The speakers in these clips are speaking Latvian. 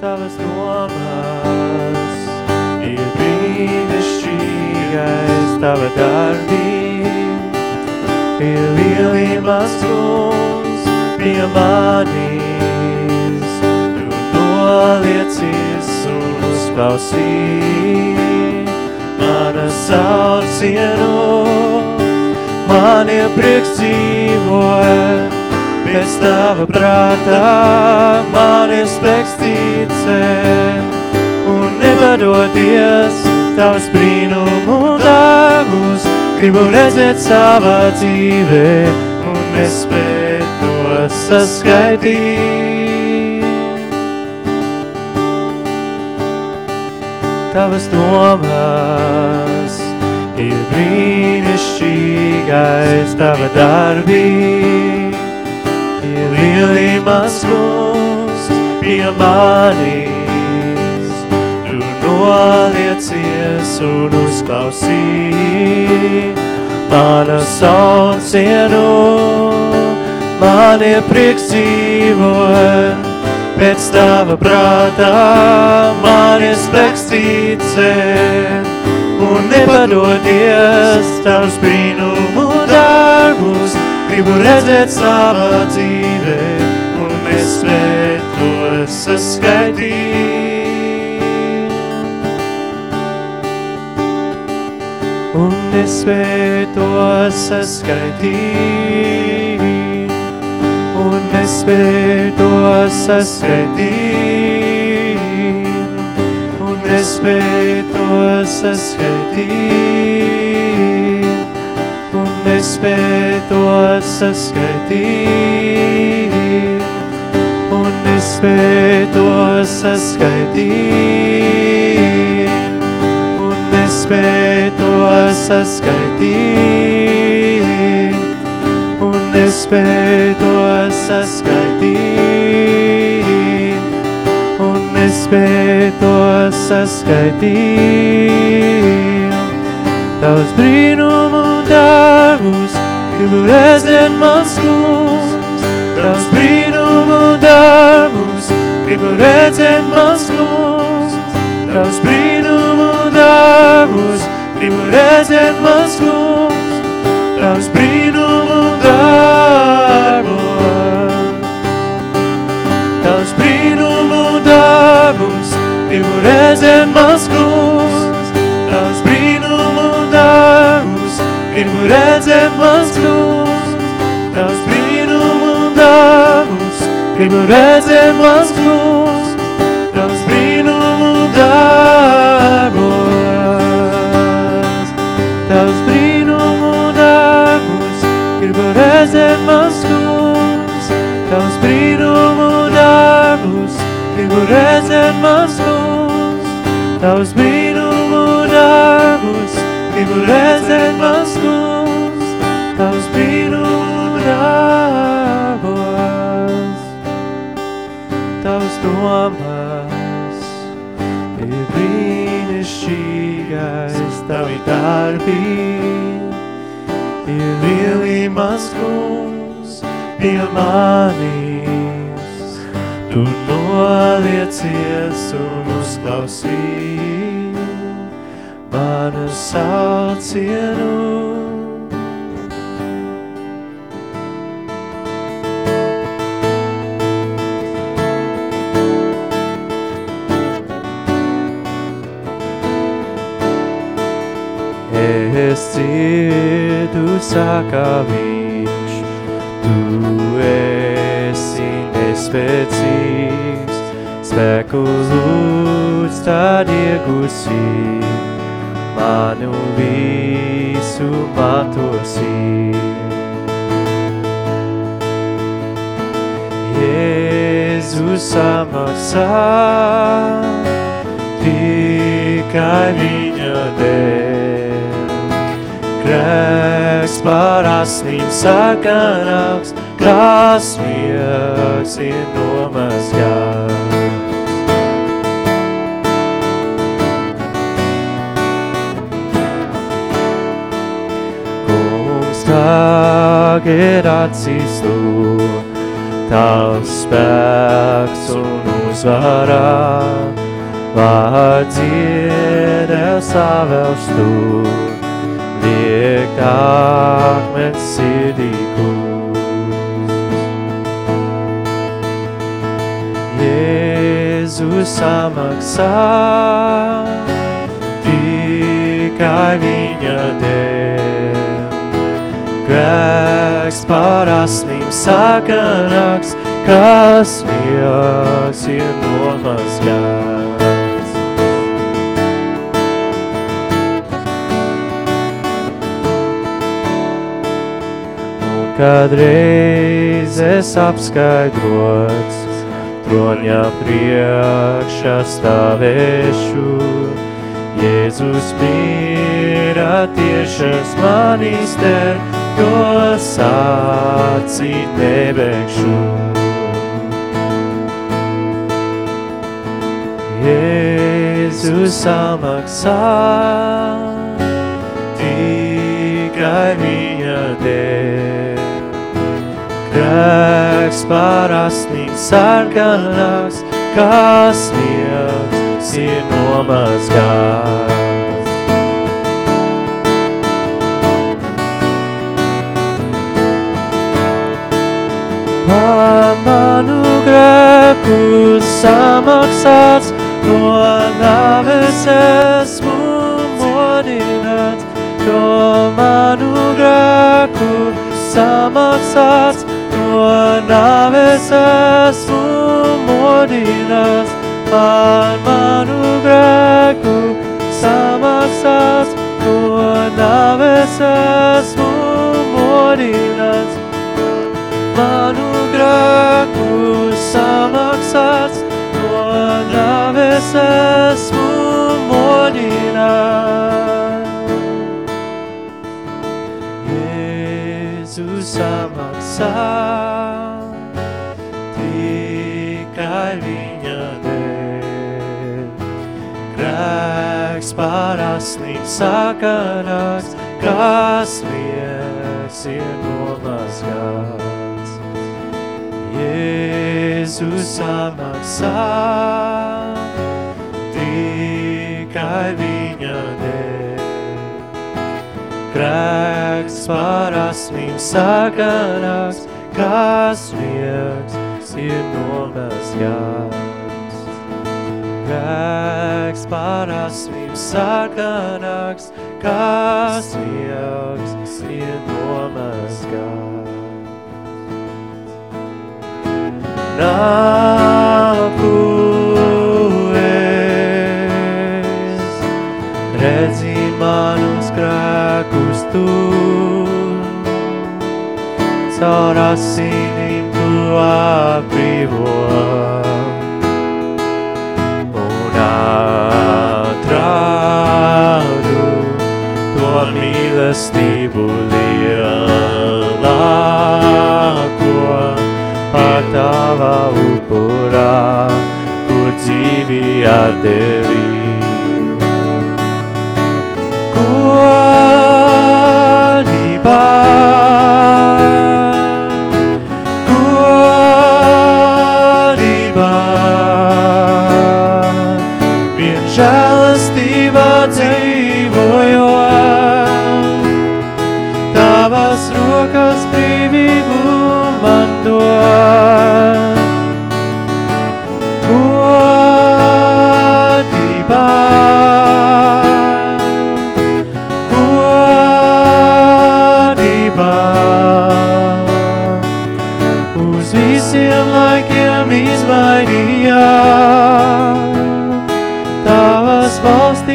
tavas domas ir brīnišķīgais tava darbība. Ir lielības kungs pie manis, tu noliecies un uzklausīs mana saucienu, man ir prieks dzīvot, pēc tava prātā, man ir spēks ticēt, un nevadoties tavs brīnumu dāvus, gribu redzēt savā dzīvē, un nespēt to saskaitīt. tavas domas ir brīnišķīgais tava darbība. Ir lielīmas kungs pie manis, tu noliecies un uzklausī mana saucienu, man ir prieks dzīvot, pēc tava prātā. Man ir spēks ticēt un nepadoties tavs brīnumu darbus, gribu redzēt savā dzīvē un nespēt to saskaitīt. Un nespēt to saskaitīt. Un nespēju to saskaitīt, un nespēju to saskaitīt, un nespēju to saskaitīt, un nespēju to saskaitīt, un nespēju to saskaitīt, un nespēju to saskaitīt, un nespēju to saskaitīt. Tavs brīnumu darbus, gribu redzēt mans kungs, gribu redzēt mans kungs, Tavs brīnumu darbus, gribu redzēt mans kungs, Tavs brīnumu darbus. Tavs brīnumu darbus, gribu redzēt mans kungs. Tavs brīnumu darbus, gribu redzēt mans kungs. Darbus, gribu redzēt mans kungs. Tavs brīnumu darbus. Tavs brīnumu darbus, gribu redzēt mans kungs. Tavs brīnumu darbus, gribu redzēt mans kungs. Tavs brīnumu darbus, gribu redzēt mans kungs. Domas ir brīnišķīgais tavi darbība. Ir lielīmas kungs pie manis, tu noliecies un uzklausī manu saucienu. Saka viņš, tu esi nespēcīgs, spēku lūdz tad iegūsi, manu visu matosi. Jēzus samaksā, tikai viņa dēļ. Grēks par asnīm sarkanāks, kas miegs ir nomazgāts. Tagad acīs tu, tavs spēks un uzvarā, var dziedēl savēls tu, liek akmens sirdī kūst. Jēzus samaksā, tikai viņa dēļ. Grēks par asnīm sakanāks, kas viens ir nomazgāts. Un kad reizes apskaidrots, troņā priekšā stāvēšu, Jēzus mīra tiešas manīs der, jo sācīt nebēgšu. Jēzus samaksā tikai viņa dēļ. Grēks par asnīm sarkanāks, kas viens ir nomazgāts. Par manu grēku samaksāts, no nāves esmu modināts, jo manu grēku samaksāts, no nāves esmu modināts, par manu grēku samaksāts, no nāves esmu modināts, Grēks par asnīm sakarāks, kas viens ir nomazgāts. Jēzus samaksā tikai viņa dēļ. Grēks par asnīm sakarāks, kas viens ir nomazgāts. Grēks par asnīm sakarāks, kas viens ir nomazgāts. Nāku es, redzi manus grēkus tu, caur asinīm tu atbrīvo. Un atrādu to mīlestību lielāko par tavā upurā, kur dzīvi atdevi. Godībā,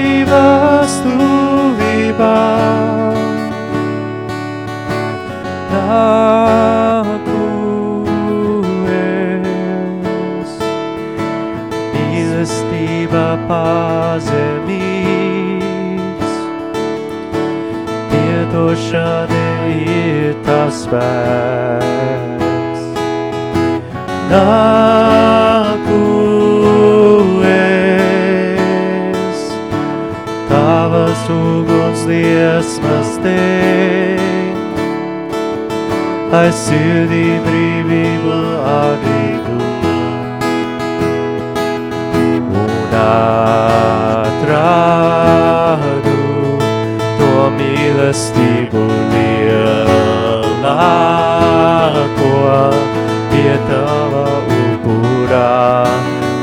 valstības tuvībā. Nāku es, mīlestība pazemīgs, piedošana ir tas spēks. Nāku uguns liesmas dēļ, lai sirdī brīvība atgūtu. atrādu to mīlestību lielāko pie tava upurā,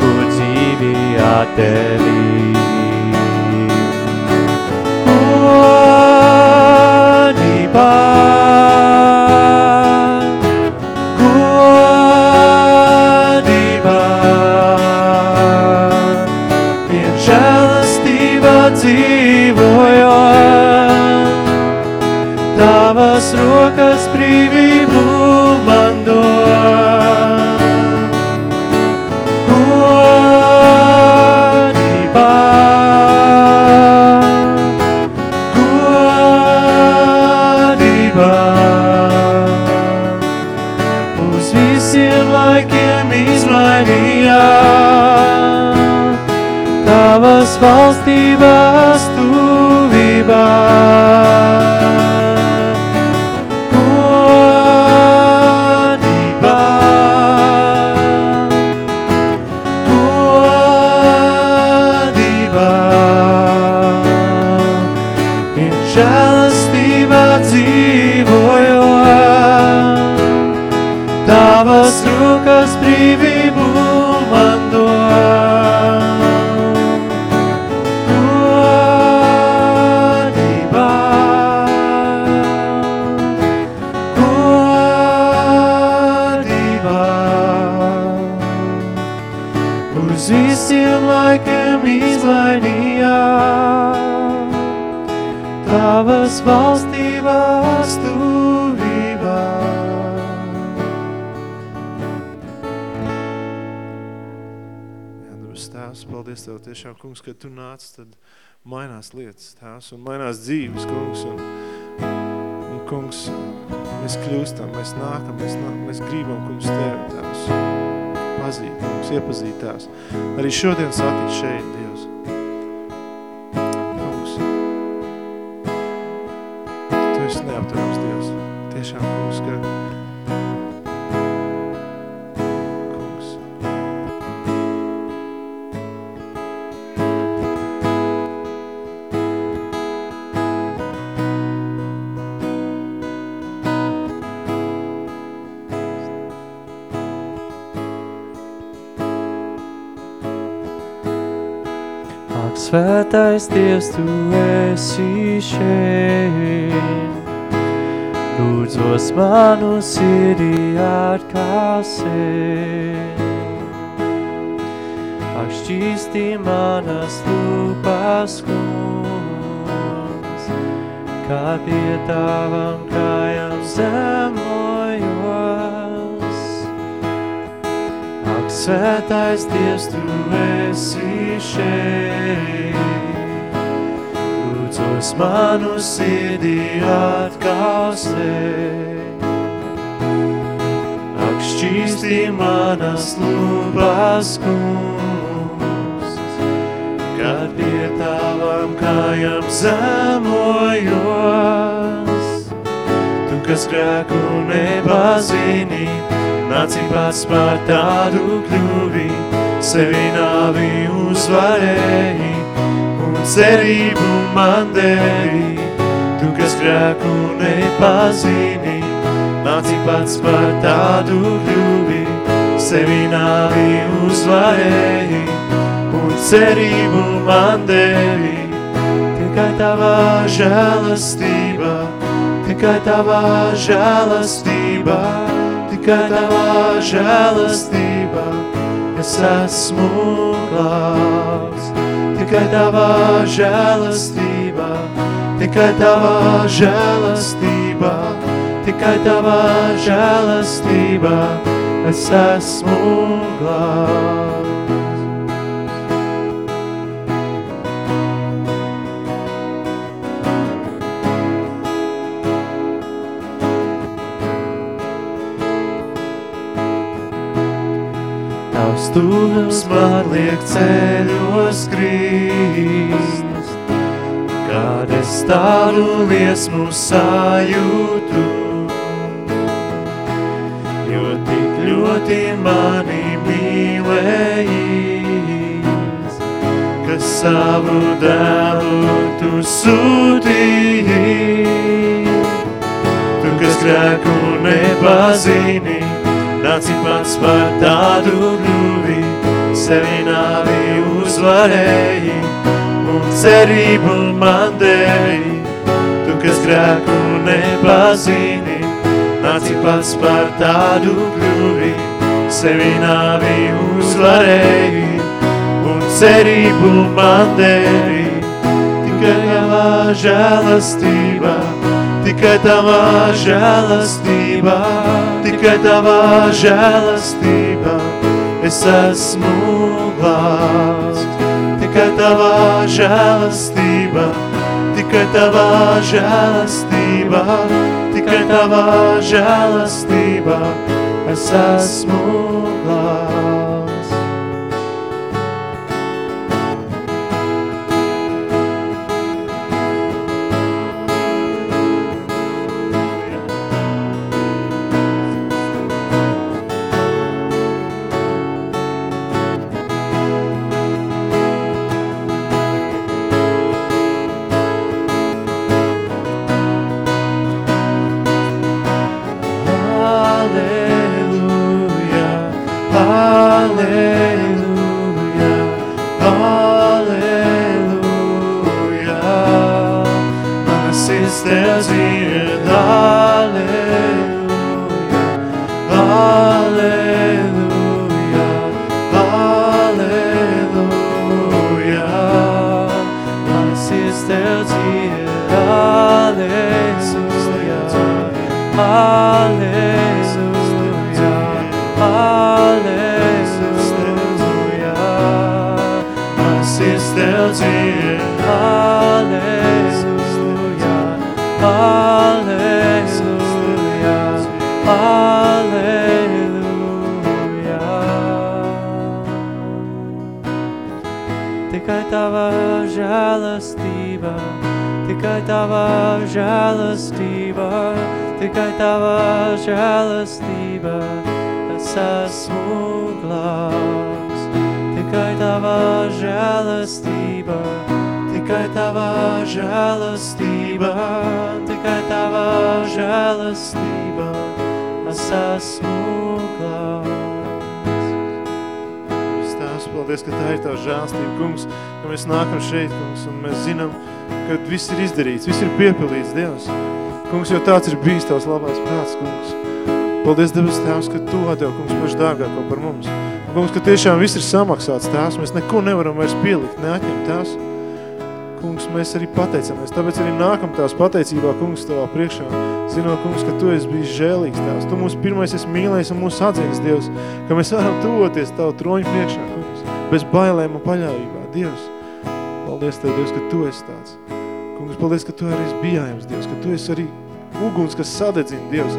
kur dzīvi atevī. Bye. Tavas valstības tuvībā. Tavas valstības tuvībā. Jā, debes Tēvs, paldies Tev tiešām, kungs, ka Tu nāc, tad mainās lietas, Tēvs, un mainās dzīves, kungs, un, un kungs, mēs kļūstam, mēs nākam, mēs, nākam, mēs gribam, kungs, Tevi, Tēvs, pazīt, kungs, iepazīt, Tēvs. Arī šodien satikt šeit, Dievs. Svētais Dievs, Tu esi šeit, lūdzos manu sirdī atklāsēt. Ak, šķīstī manas lūpas, kungs, kā pie tavam kājām zemojos. Ak, svētais Dievs, Tu esi šeit, lūdzos manu sirdī atkausēt. Ak, šķīstī manas lūpas, kungs, kad pie tavam kājām zemojos. Tu, kas grēku nepazini, nāci pats par tādu kļuvi, sevi nāvi uzvarēji cerību man devi. Tu, kas grēku nepazini, nāci pats par tādu kļuvi, sevi nāvi uzvarēji un cerību man devi. Tikai tavā žēlastība, tikai tavā žēlastība, tikai tavā žēlastība, es esmu glābs. Tikai tavā žēlastība, tikai tavā žēlastība, tikai tavā žēlastība, es esmu glābs. Tavs tuvums man liek ceļos krīst, kad es tādu liesmu sajūtu, jo tik ļoti mani mīlējis, savu dēlu tu sūtīji. Tu, kas grēku nepazini, nāci pats par tādu kļuvi, sevi nāvi uzvarēji un cerību man devi. Tu, kas grēku nepazini, nāci pats par tādu kļuvi, sevi nāvi uzvarēji un cerību man devi. Tikai tavā žēlastībā, tikai tavā žēlastībā, tikai tavā žēlastībā, es esmu glābts. Tikai tavā žēlastībā, tikai tavā žēlastībā, tikai tavā žēlastībā, es esmu tava žēlastība, tikai tava žēlastība, es esmu glābs. Tikai tava žēlastība, tikai tava žēlastība, tikai tava žēlastība, es esmu glābs. Tēvs, paldies, ka tā ir Tava žēlstība, kungs, ka mēs nākam šeit, kungs, un mēs zinām, ka viss ir izdarīts, viss ir piepildīts, Dievs. Kungs, jo tāds ir bijis Tavs labais prāts, kungs. Paldies, Debes Tēvs, ka Tu atdev, kungs, paši dārgāko par mums. Un, kungs, ka tiešām viss ir samaksāts, Tēvs, mēs neko nevaram vairs pielikt, neatņemt, Tēvs. Kungs, mēs arī pateicamies, tāpēc arī nākam Tavs pateicībā, kungs, Tavā priekšā, zinot, kungs, ka Tu esi bijis žēlīgs, Tēvs. Tu mūs pirmais esi mīlējis un mūs atzīgs, Dievs, ka mēs varam tuvoties Tavu troņu priekšā, kungs, bez bailēm un paļāvībā, Dievs. Paldies Tev, Dievs, ka Tu esi tāds. Kungs, paldies, ka Tu arī esi bijājums, Dievs, ka Tu esi arī uguns, kas sadedzina, Dievs.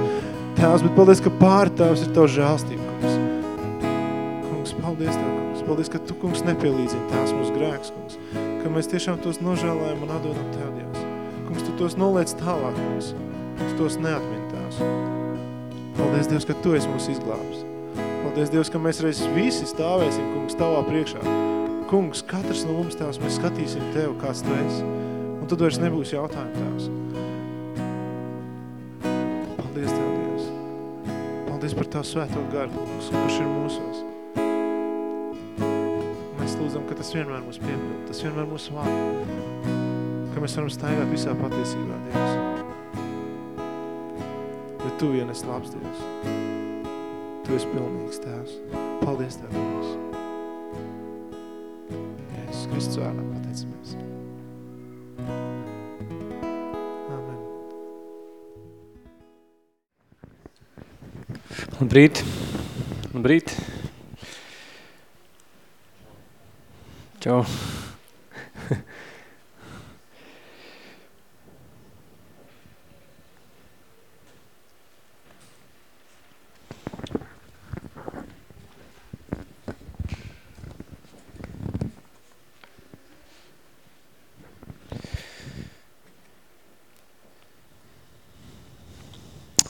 Tēvs, bet paldies, ka pār Tēvs ir Tavu žēlstību, kungs. Kungs, paldies Tev, kungs. Paldies, ka Tu, kungs, nepielīdzini Tēvs mūsu grēks, kungs. Ka mēs tiešām tos nožēlējam un atdodam Tev, Dievs. Kungs, Tu tos noliec tālāk, kungs. Tu tos neatmin, Tēvs. Paldies, Dievs, ka Tu esi mūs izglābs. Paldies, Dievs, ka mēs reiz visi stāvēsim, kungs, Tavā priekšā. Kungs, katrs no mums, Tēvs, mēs skatīsim Tev, kāds Tu esi. Tad vairs nebūs jautājumu, Tēvs. Paldies Tev, Dievs. Paldies par Tavu svēto garu, kurš ir mūsos. Mēs lūdzam, ka tas vienmēr mūs piepild, tas vienmēr mūs vada. Ka mēs varam staigāt visā patiesībā, Dievs. Jo Tu vien esi labs, Dievs. Tu esi pilnīgs, Tēvs. Paldies Tev, Dievs. Jēzus Kristus vārdā Labrīt. Labrīt. Čau.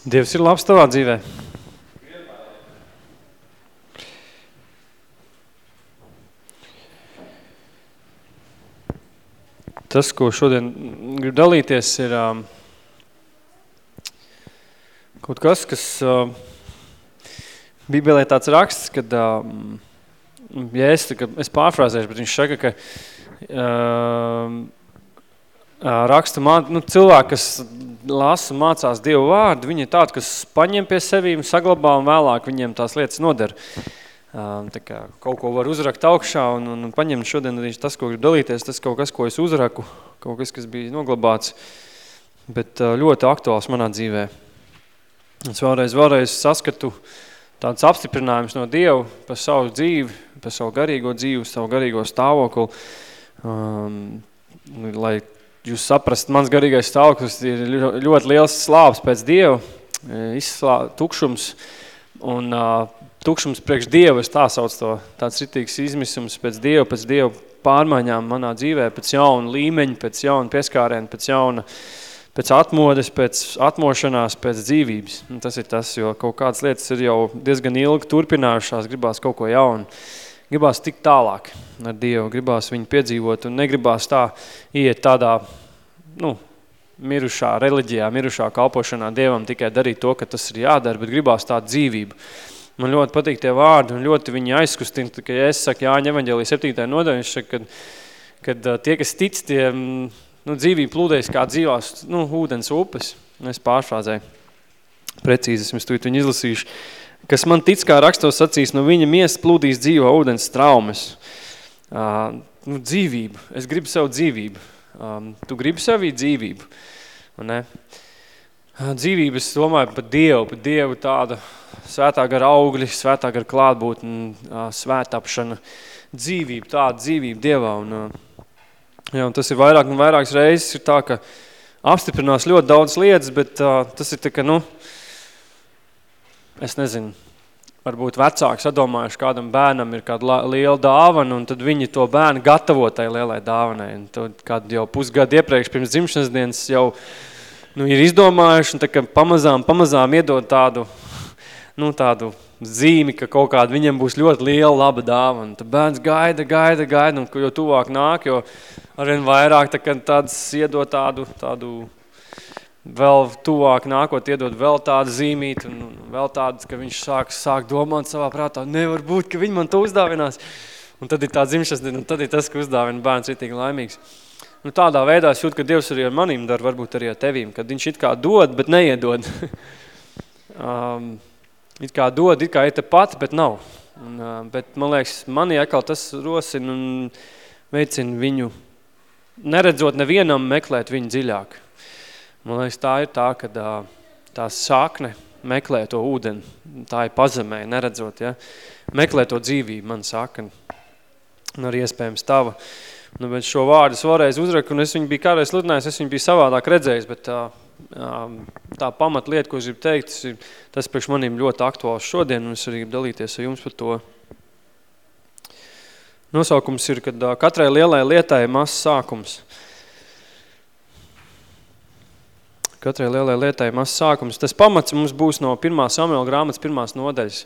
Dievs ir labs tavā dzīvē. Tas, ko šodien gribu dalīties, ir um, kaut kas, kas uh, Bībelē tāds raksts, kad um, ja es, tā, es pārfrāzēšu, bet viņš saka, ka uh, raksta mā, nu, cilvēki, kas lasa un mācās Dievu vārdu, viņi ir tādi, kas paņem pie sevīm, saglabā un vēlāk viņiem tās lietas nodara. Tā kā kaut ko var uzrakt augšā un, un, paņemt šodien arī tas, ko grib dalīties, tas kaut kas, ko es uzraku, kaut kas, kas bija noglabāts, bet ļoti aktuāls manā dzīvē. Es vēlreiz, vēlreiz saskatu tāds apstiprinājums no Dieva par savu dzīvi, par savu garīgo dzīvi, savu garīgo stāvokli, um, lai jūs saprast, mans garīgais stāvoklis ir ļoti liels slāps pēc Dieva, izslā, tukšums, un uh, tukšums priekš Dieva, es tā sauc to, tāds ritīgs izmisums pēc Dieva, pēc Dieva pārmaiņām manā dzīvē, pēc jauna līmeņa, pēc jauna pieskāriena, pēc jauna, pēc atmodes, pēc atmošanās, pēc dzīvības. Un tas ir tas, jo kaut kādas lietas ir jau diezgan ilgi turpinājušās, gribās kaut ko jaunu gribās tik tālāk ar Dievu, gribās viņu piedzīvot un negribās tā iet tādā, nu, mirušā reliģijā, mirušā kalpošanā Dievam tikai darīt to, ka tas ir jādara, bet gribās tādu dzīvību. Man ļoti patīk tie vārdi un ļoti viņi aizkustina, ka ja es saku Jāņa evaņģēlī 7. nodaļa, kad, kad tie, kas tic, tie nu, dzīvība plūdēs kā dzīvās nu, ūdens upes. Es pārfrāzēju. Precīzi esmu tu viņu izlasījuši kas man tic, kā rakstos sacīs, no viņa miesta plūdīs dzīvo ūdens traumas. Uh, nu, dzīvību. Es gribu savu dzīvību. Um, tu gribi savī dzīvību. Ne? Dzīvību es domāju par Dievu, par Dievu tāda svētā gara augļi, svētā gara klātbūtne, uh, svētapšana, dzīvība, tāda dzīvība Dievā. Un, uh, jā, un tas ir vairāk un vairākas reizes ir tā, ka apstiprinās ļoti daudz lietas, bet uh, tas ir tā, ka, nu, es nezinu, varbūt vecāki sadomājuši, kādam bērnam ir kāda liela dāvana, un tad viņi to bērnu gatavo tai lielai dāvanai. Un tad, kad jau pusgadu iepriekš pirms dzimšanas dienas jau nu, ir izdomājuši, un tā, ka pamazām, pamazām iedod tādu, nu, tādu zīmi, ka kaut kāda viņam būs ļoti liela laba dāvana. Tad bērns gaida, gaida, gaida, un jo tuvāk nāk, jo arvien vairāk tā, tāds iedod tādu, tādu vēl tuvāk nākot iedod vēl tādu zīmīti un vēl tādu, ka viņš sāk, sāk domāt savā prātā, nevar būt, ka viņi man to uzdāvinās. Un tad ir tā dzimšanas diena, un tad ir tas, ka uzdāvina bērns ritīgi laimīgs. Nu, tādā veidā es jūtu, ka Dievs arī ar manīm dar, varbūt arī ar tevīm, kad viņš it kā dod, bet neiedod. um, it kā dod, it kā ir pat, bet nav. Un, uh, bet man liekas, manī atkal tas rosina un veicina viņu, neredzot nevienam meklēt viņu dziļāk. Man liekas, tā ir tā, ka tā sakne meklē to ūdeni, tā ir pazemē, neredzot, ja? meklē to dzīvību, man saka, un arī iespējams tava. Nu, bet šo vārdu es vēlreiz uzraku, un es viņu biju kādreiz sludinājis, es viņu biju savādāk redzējis, bet tā, tā pamat lieta, ko es gribu teikt, tas, ir, tas priekš manīm ļoti aktuāls šodien, un es arī gribu dalīties ar jums par to. Nosaukums ir, kad katrai lielai lietai ir mazs sākums. Katrai lielai lietai mazs sākums. Tas pamats mums būs no 1. Samuela grāmatas pirmās nodaļas.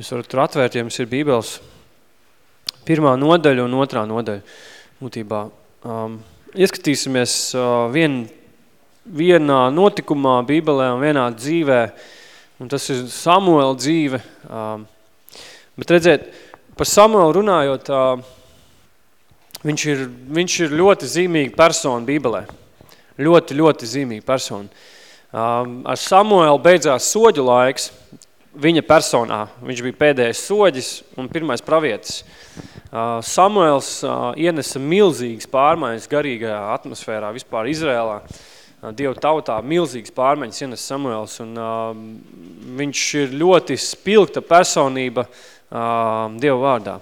Jūs varat tur atvērt, ja jums ir bībeles pirmā nodaļa un otrā nodaļa. Mūtībā. Um, ieskatīsimies uh, vien, vienā notikumā bībelē un vienā dzīvē, un tas ir Samuela dzīve. Um, bet redziet, par Samuelu runājot, uh, viņš, ir, viņš ir ļoti zīmīga persona bībelē. Ļoti, ļoti zīmīga persona. Um, ar Samuelu beidzās soģu laiks viņa personā. Viņš bija pēdējais soģis un pirmais pravietis. Uh, Samuels uh, ienesa milzīgas pārmaiņas garīgajā atmosfērā, vispār Izrēlā. Uh, Dievu tautā milzīgas pārmaiņas ienes Samuels, un uh, viņš ir ļoti spilgta personība uh, Dievu vārdā.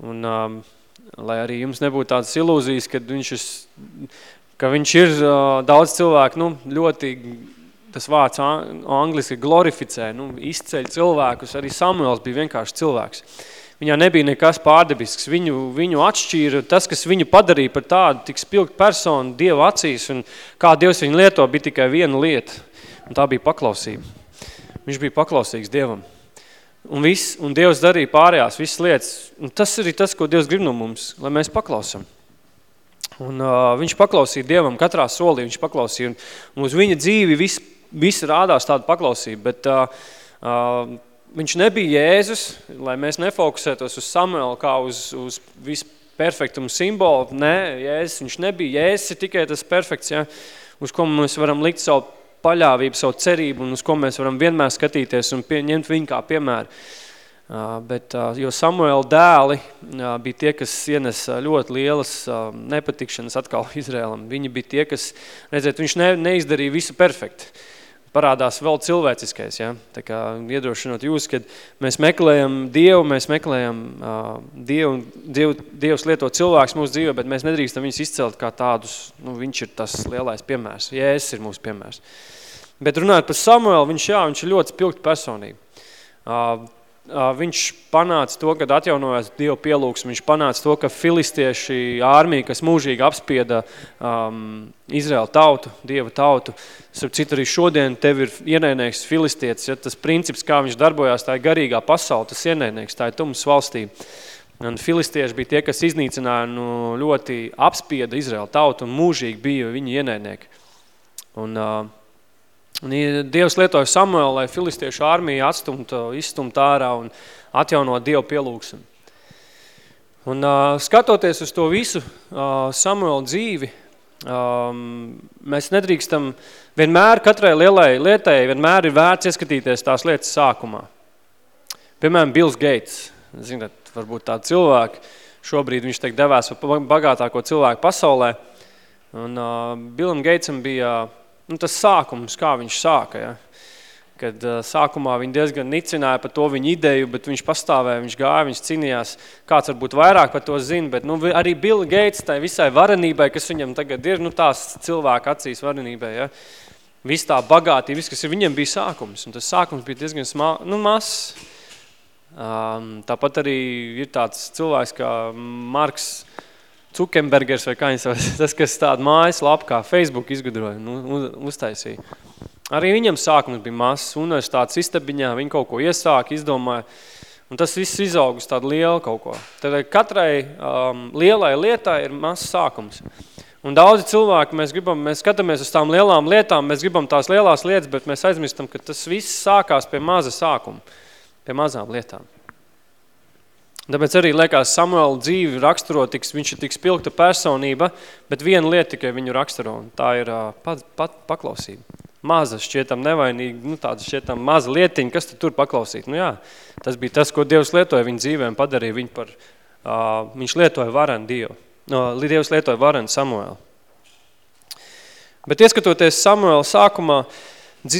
Un, um, lai arī jums nebūtu tādas ilūzijas, kad viņš ir ka viņš ir uh, daudz cilvēku, nu, ļoti, tas vārds angliski glorificē, nu, izceļ cilvēkus, arī Samuels bija vienkārši cilvēks. Viņā nebija nekas pārdebisks, viņu, viņu atšķīra, tas, kas viņu padarīja par tādu tik spilgt personu Dieva acīs, un kā Dievs viņu lieto, bija tikai viena lieta, un tā bija paklausība. Viņš bija paklausīgs Dievam. Un, viss, un Dievs darīja pārējās visas lietas, un tas arī tas, ko Dievs grib no mums, lai mēs paklausam. Un uh, viņš paklausīja Dievam katrā solī, viņš paklausīja, un uz viņa dzīvi viss, viss rādās tāda paklausība, bet uh, uh, viņš nebija Jēzus, lai mēs nefokusētos uz Samuelu kā uz, uz visu perfektumu simbolu. Nē, Jēzus, viņš nebija. Jēzus ir tikai tas perfekts, ja, uz ko mēs varam likt savu paļāvību, savu cerību un uz ko mēs varam vienmēr skatīties un pie, ņemt viņu kā piemēru. Uh, bet, uh, jo Samuela dēli uh, bija tie, kas ienes ļoti lielas nepatikšanas atkal Izrēlam. Viņi bija tie, kas, redziet, viņš ne, neizdarīja visu perfekti. Parādās vēl cilvēciskais, ja? Tā kā iedrošinot jūs, kad mēs meklējam Dievu, mēs meklējam uh, Dievu, Dievu, Dievs lieto cilvēks mūsu dzīvē, bet mēs nedrīkstam viņus izcelt kā tādus, nu, viņš ir tas lielais piemērs, Jēzus ir mūsu piemērs. Bet runājot par Samuelu, viņš, jā, viņš ir ļoti spilgta personība. Uh, viņš panāca to, kad atjaunojās Dievu pielūks, viņš panāca to, ka filistieši ārmija, kas mūžīgi apspieda um, Izraela tautu, Dieva tautu, starp citu arī šodien tev ir ienaidnieks filistietis, ja tas princips, kā viņš darbojās, tā ir garīgā pasaule, tas ienaidnieks, tā ir tums valstī. Un filistieši bija tie, kas iznīcināja, nu, ļoti apspieda Izraela tautu un mūžīgi bija viņa ienaidnieki. Un, uh, Dievs lietoja Samuelu, lai filistiešu armiju atstumtu, izstumtu ārā un atjaunot Dievu pielūgsmu. Un uh, skatoties uz to visu uh, Samuelu dzīvi, um, mēs nedrīkstam vienmēr katrai lielai lietai, vienmēr ir vērts ieskatīties tās lietas sākumā. Piemēram, Bills Gates, zināt, varbūt tādi cilvēki, šobrīd viņš tiek devēs par bagātāko cilvēku pasaulē, un uh, Billam Gatesam bija nu, tas sākums, kā viņš sāka, ja? kad uh, sākumā viņi diezgan nicināja par to viņu ideju, bet viņš pastāvēja, viņš gāja, viņš cīnījās, kāds varbūt vairāk par to zina, bet nu, arī Bill Gates tai visai varenībai, kas viņam tagad ir, nu tās cilvēka acīs varenībai, ja? viss tā bagātība, viss, kas ir, viņam bija sākums, un tas sākums bija diezgan smā, nu, mazs. Um, tāpat arī ir tāds cilvēks kā Marks Zuckerbergers vai kā viņš savas, tas, kas tāda mājas lapa kā Facebook izgudroja, nu, uztaisīja. Arī viņam sākums bija mazs, universitātes istabiņā, viņi kaut ko iesāka, izdomāja, un tas viss izaug uz tādu lielu kaut ko. Tad katrai um, lielai lietai ir mazs sākums. Un daudzi cilvēki, mēs, gribam, mēs skatāmies uz tām lielām lietām, mēs gribam tās lielās lietas, bet mēs aizmirstam, ka tas viss sākās pie maza sākuma, pie mazām lietām. Tāpēc arī liekas Samuela dzīvi raksturo, tiks, viņš ir tik spilgta personība, bet viena lieta tikai viņu raksturo, un tā ir pat, pat paklausība. Maza šķietam nevainīgi, nu tāda šķietam maza lietiņa, kas tu tur paklausīt. Nu jā, tas bija tas, ko Dievs lietoja viņa dzīvēm, padarīja viņu par, uh, viņš lietoja varenu Dievu. No, Dievs lietoja varenu Samuelu. Bet ieskatoties Samuela sākumā,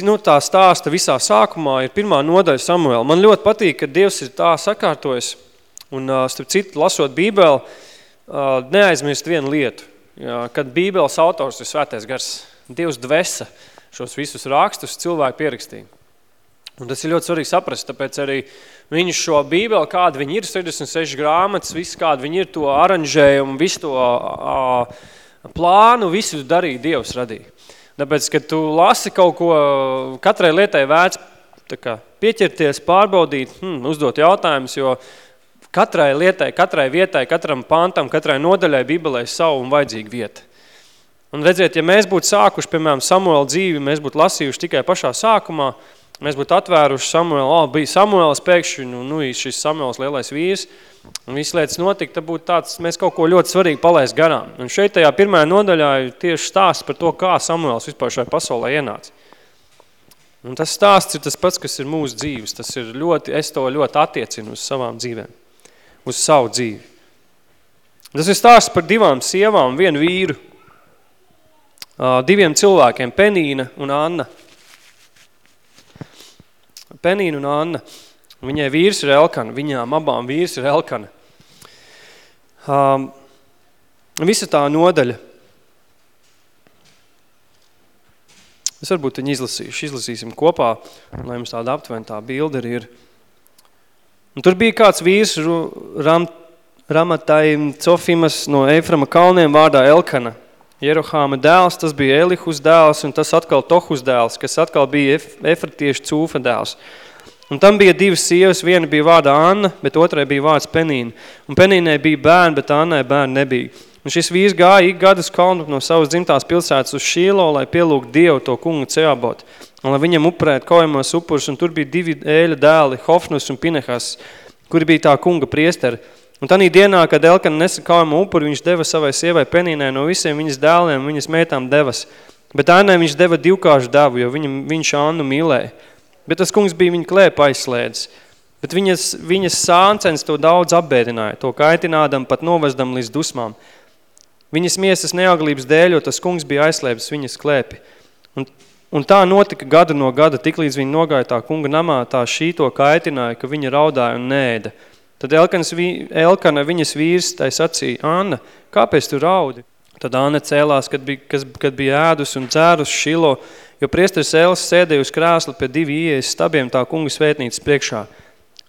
nu, tā stāsta visā sākumā ir pirmā nodaļa Samuela. Man ļoti patīk, ka Dievs ir tā sakārtojis, Un, starp citu, lasot Bībeli, neaizmirst vienu lietu. Kad Bībeles autors ir svētais gars, Dievs dvesa šos visus rakstus cilvēku pierakstīja. Un tas ir ļoti svarīgi saprast, tāpēc arī viņš šo bībeli, kāda viņi ir, 76 grāmatas, viss kāda viņi ir, to aranžējumu, visu to a, plānu, visu darīja, Dievs radīja. Tāpēc, kad tu lasi kaut ko, katrai lietai vērts kā, pieķerties, pārbaudīt, hmm, uzdot jautājumus, jo Katrai lietai, katrai vietai, katram pantam, katrai nodaļai Bībelē savu un vajadzīgu vietu. Un redziet, ja mēs būtu sākuši, piemēram, Samuela dzīvi, mēs būtu lasījuši tikai pašā sākumā, mēs būtu atvēruši Samuelu, oh, bija Samuels pēkšņi, nu, nu šis Samuels lielais vīrs, un viss lietas notika, tad būtu tāds, mēs kaut ko ļoti svarīgi palaist garām. Un šeit tajā pirmajā nodaļā ir tieši stāsts par to, kā Samuels vispār šai pasaulē ienāca. Un tas stāsts ir tas pats, kas ir mūsu dzīves, tas ir ļoti, es to ļoti attiecinu uz savām dzīvēm uz savu dzīvi. Tas ir stāsts par divām sievām, vienu vīru, diviem cilvēkiem, Penīna un Anna. Penīna un Anna. Viņai vīrs ir Elkana, viņām abām vīrs ir Elkana. Um, visa tā nodaļa. Es varbūt viņu izlasīšu, izlasīsim kopā, lai jums tāda aptuvena tā bilde ir. Un tur bija kāds vīrs Ram, Ramatai Cofimas no Eiframa kalniem vārdā Elkana. Jerohāma dēls, tas bija Elihus dēls, un tas atkal Tohus dēls, kas atkal bija Efratiešu cūfa dēls. Un tam bija divas sievas, viena bija vārda Anna, bet otrai bija vārds Penīna. Un Penīnai bija bērni, bet Annai bērni nebija. Un šis vīrs gāja ik gadus kalnu no savas dzimtās pilsētas uz Šīlo, lai pielūgtu Dievu to kungu Ceabot. Un lai viņam upurētu kaujamos upurus, un tur bija divi ēļa dēli, Hofnus un Pinehas, kuri bija tā kunga priesteri. Un tanī dienā, kad Elkana nesa kaujamo upuru, viņš deva savai sievai penīnai no visiem viņas dēliem, viņas mētām devas. Bet Annai viņš deva divkāršu devu, jo viņa, viņš Annu mīlēja. Bet tas kungs bija viņa klēpa aizslēdzis. Bet viņas, viņas sāncens to daudz apbēdināja, to kaitinādam pat novezdam līdz dusmām. Viņas miesas neauglības dēļ, jo tas kungs bija aizslēpis viņas klēpi. Un, un tā notika gada no gada, tik līdz viņa nogāja tā kunga namā, tā šī to kaitināja, ka viņa raudāja un nēda. Tad Elkanas, Elkana viņas vīrs tai sacīja, Anna, kāpēc tu raudi? Tad Anna cēlās, kad bija, kas, kad bija ēdus un dzērus šilo, jo priesteris Elis sēdēja uz krāslu pie divi ieejas stabiem tā kunga svētnīcas priekšā.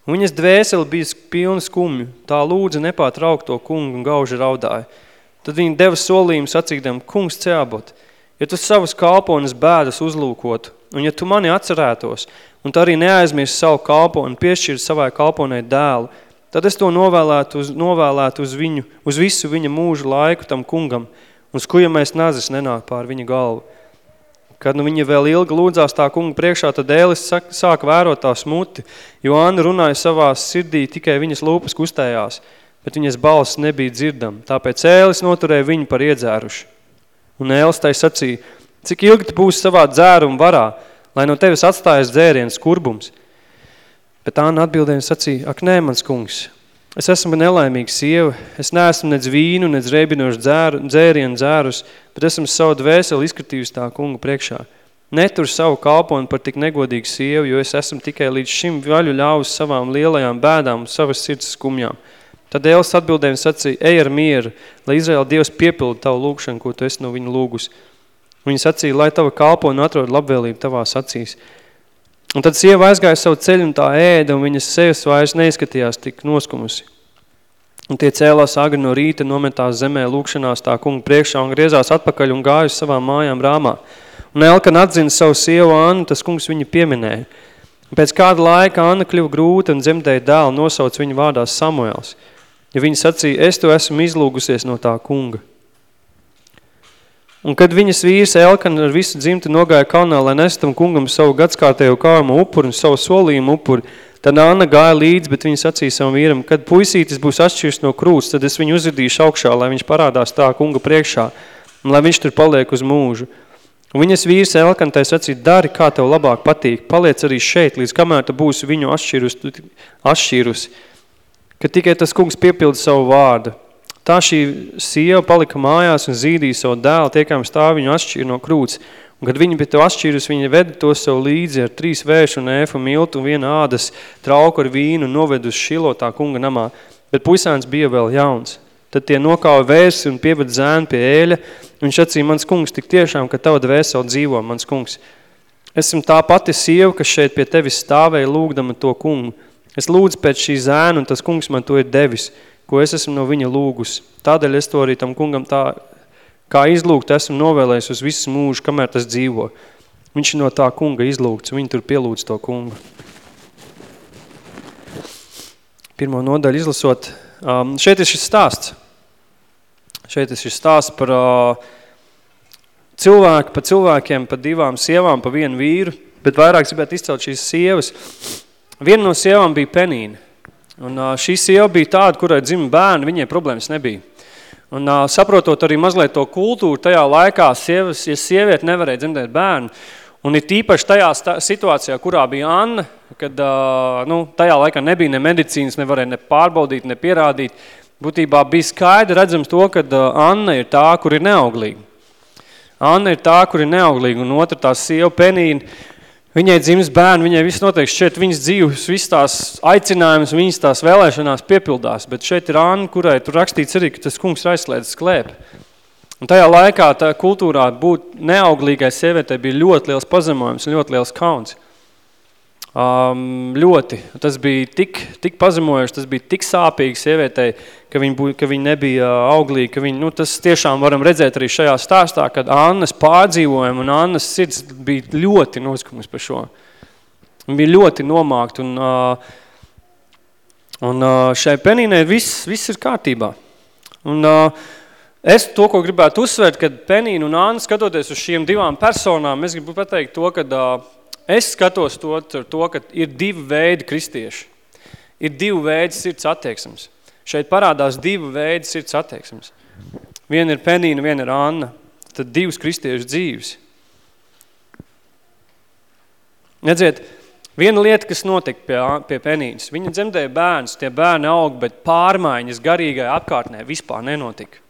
Un viņas dvēseli bija pilna skumju, tā lūdza nepārtraukt to kungu un gauži raudāja. Tad viņi deva solījumu sacīdam, kungs Ceabot, ja tu savus kalpones bēdas uzlūkotu, un ja tu mani atcerētos, un tu arī neaizmirsti savu kalponu un piešķirti savai kalponai dēlu, tad es to novēlētu uz, novēlētu uz, viņu, uz visu viņa mūžu laiku tam kungam, uz kuja mēs nazis nenāk pār viņa galvu. Kad nu viņa vēl ilgi lūdzās tā kunga priekšā, tad Ēlis sāk vērot tā smuti, jo Anna runāja savā sirdī, tikai viņas lūpas kustējās – bet viņas balss nebija dzirdama, tāpēc ēlis noturēja viņu par iedzēruši. Un ēlis tai sacīja, cik ilgi tu būsi savā dzēruma varā, lai no tevis atstājas dzēriens kurbums. Bet Āna atbildēja sacīja, ak nē, mans kungs, es esmu nelaimīga sieva, es neesmu nec vīnu, nec reibinošu dzēru, dzērienu dzērus, bet esmu savu dvēseli izskatījusi tā kunga priekšā. Netur savu kalponu par tik negodīgu sievu, jo es esmu tikai līdz šim vaļu ļāvis savām lielajām bēdām un savas sirds skumjām. Tad Ēlis atbildēja un sacīja, ej ar mieru, lai Izraēla Dievs piepilda tavu lūgšanu, ko tu esi no viņa lūgus. Viņa sacīja, lai tava kalpona atrod labvēlību tavās acīs. Un tad sieva aizgāja savu ceļu un tā ēda, un viņas sevis vairs neizskatījās tik noskumusi. Un tie cēlās agri no rīta, nometās zemē lūkšanās tā kunga priekšā un griezās atpakaļ un gāja uz savām mājām rāmā. Un Elkan atzina savu sievu Annu, tas kungs viņu pieminēja. Un pēc kāda laika Anna kļuva grūta un dzemdēja dēlu, nosauc viņu vārdā Samuels – Ja viņa sacīja, es to esmu izlūgusies no tā kunga. Un kad viņas vīrs Elkana ar visu dzimtu nogāja kalnā, lai nestam kungam savu gadskārtējo kājumu upuri un savu solījumu upuri, tad Anna gāja līdzi, bet viņa sacīja savam vīram, kad puisītis būs atšķirs no krūts, tad es viņu uzridīšu augšā, lai viņš parādās tā kunga priekšā, un lai viņš tur paliek uz mūžu. Un viņas vīrs Elkantai sacīja, dari, kā tev labāk patīk, paliec arī šeit, līdz kamēr tu būsi viņu atšķirus, atšķirus ka tikai tas kungs piepilda savu vārdu. Tā šī sieva palika mājās un zīdīja savu dēlu, tiekām stāv viņu atšķīra no krūts. Un, kad viņi bija to atšķīrus, viņa veda to sev līdzi ar trīs vēršu un ēfu miltu un viena ādas trauku ar vīnu noved uz šilo tā kunga namā. Bet puisāns bija vēl jauns. Tad tie nokāva vērsi un pieved zēnu pie ēļa. Viņš sacīja, mans kungs, tik tiešām, ka tava dvēseli dzīvo, mans kungs. Esmu tā pati sieva, kas šeit pie tevis stāvēja lūgdama to kungu. Es lūdzu pēc šī zēna, un tas kungs man to ir devis, ko es esmu no viņa lūgus. Tādēļ es to arī tam kungam tā, kā izlūgt, esmu novēlējis uz visu mūžu, kamēr tas dzīvo. Viņš no tā kunga izlūgts, viņi tur pielūdz to kungu. Pirmo nodaļu izlasot, um, šeit ir šis stāsts. Šeit ir šis stāsts par uh, cilvēku, pa cilvēkiem, pa divām sievām, pa vienu vīru, bet vairāk gribētu izcelt šīs sievas. Viena no sievām bija Penīna. Un šī sieva bija tāda, kurai dzima bērni, viņai problēmas nebija. Un saprotot arī mazliet to kultūru, tajā laikā sievas, ja sieviete nevarēja dzemdēt bērnu, un ir tīpaši tajā situācijā, kurā bija Anna, kad nu, tajā laikā nebija ne medicīnas, nevarēja ne pārbaudīt, ne pierādīt, būtībā bija skaidri redzams to, ka Anna ir tā, kur ir neauglīga. Anna ir tā, kur ir neauglīga, un otra tā sieva Penīna, Viņai dzims bērni, viņai viss notiek šeit, viņas dzīves, viss tās aicinājums, viņas tās vēlēšanās piepildās, bet šeit ir Anna, kurai tur rakstīts arī, ka tas kungs ir aizslēdzis klēpi. Un tajā laikā tā kultūrā būt neauglīgai sievietei bija ļoti liels pazemojums un ļoti liels kauns. Um, ļoti. Tas bija tik, tik pazemojuši, tas bija tik sāpīgi sievietei, ka viņa, bū, ka viņa nebija auglīga, ka viņa, nu, tas tiešām varam redzēt arī šajā stāstā, kad Annas pārdzīvojumi un Annas sirds bija ļoti noskumus par šo. Viņa bija ļoti nomākt un, uh, un uh, šai penīnai viss, viss ir kārtībā. Un uh, Es to, ko gribētu uzsvērt, kad Penīna un Anna skatoties uz šiem divām personām, es gribu pateikt to, ka uh, es skatos to, to, ka ir divi veidi kristieši. Ir divi veidi sirds attieksmes. Šeit parādās divi veidi sirds attieksmes. Viena ir Penīna, viena ir Anna. Tad divas kristiešu dzīves. Nedziet, viena lieta, kas notika pie, pie Penīnas. Viņa dzemdēja bērns, tie bērni aug, bet pārmaiņas garīgai apkārtnē vispār nenotika.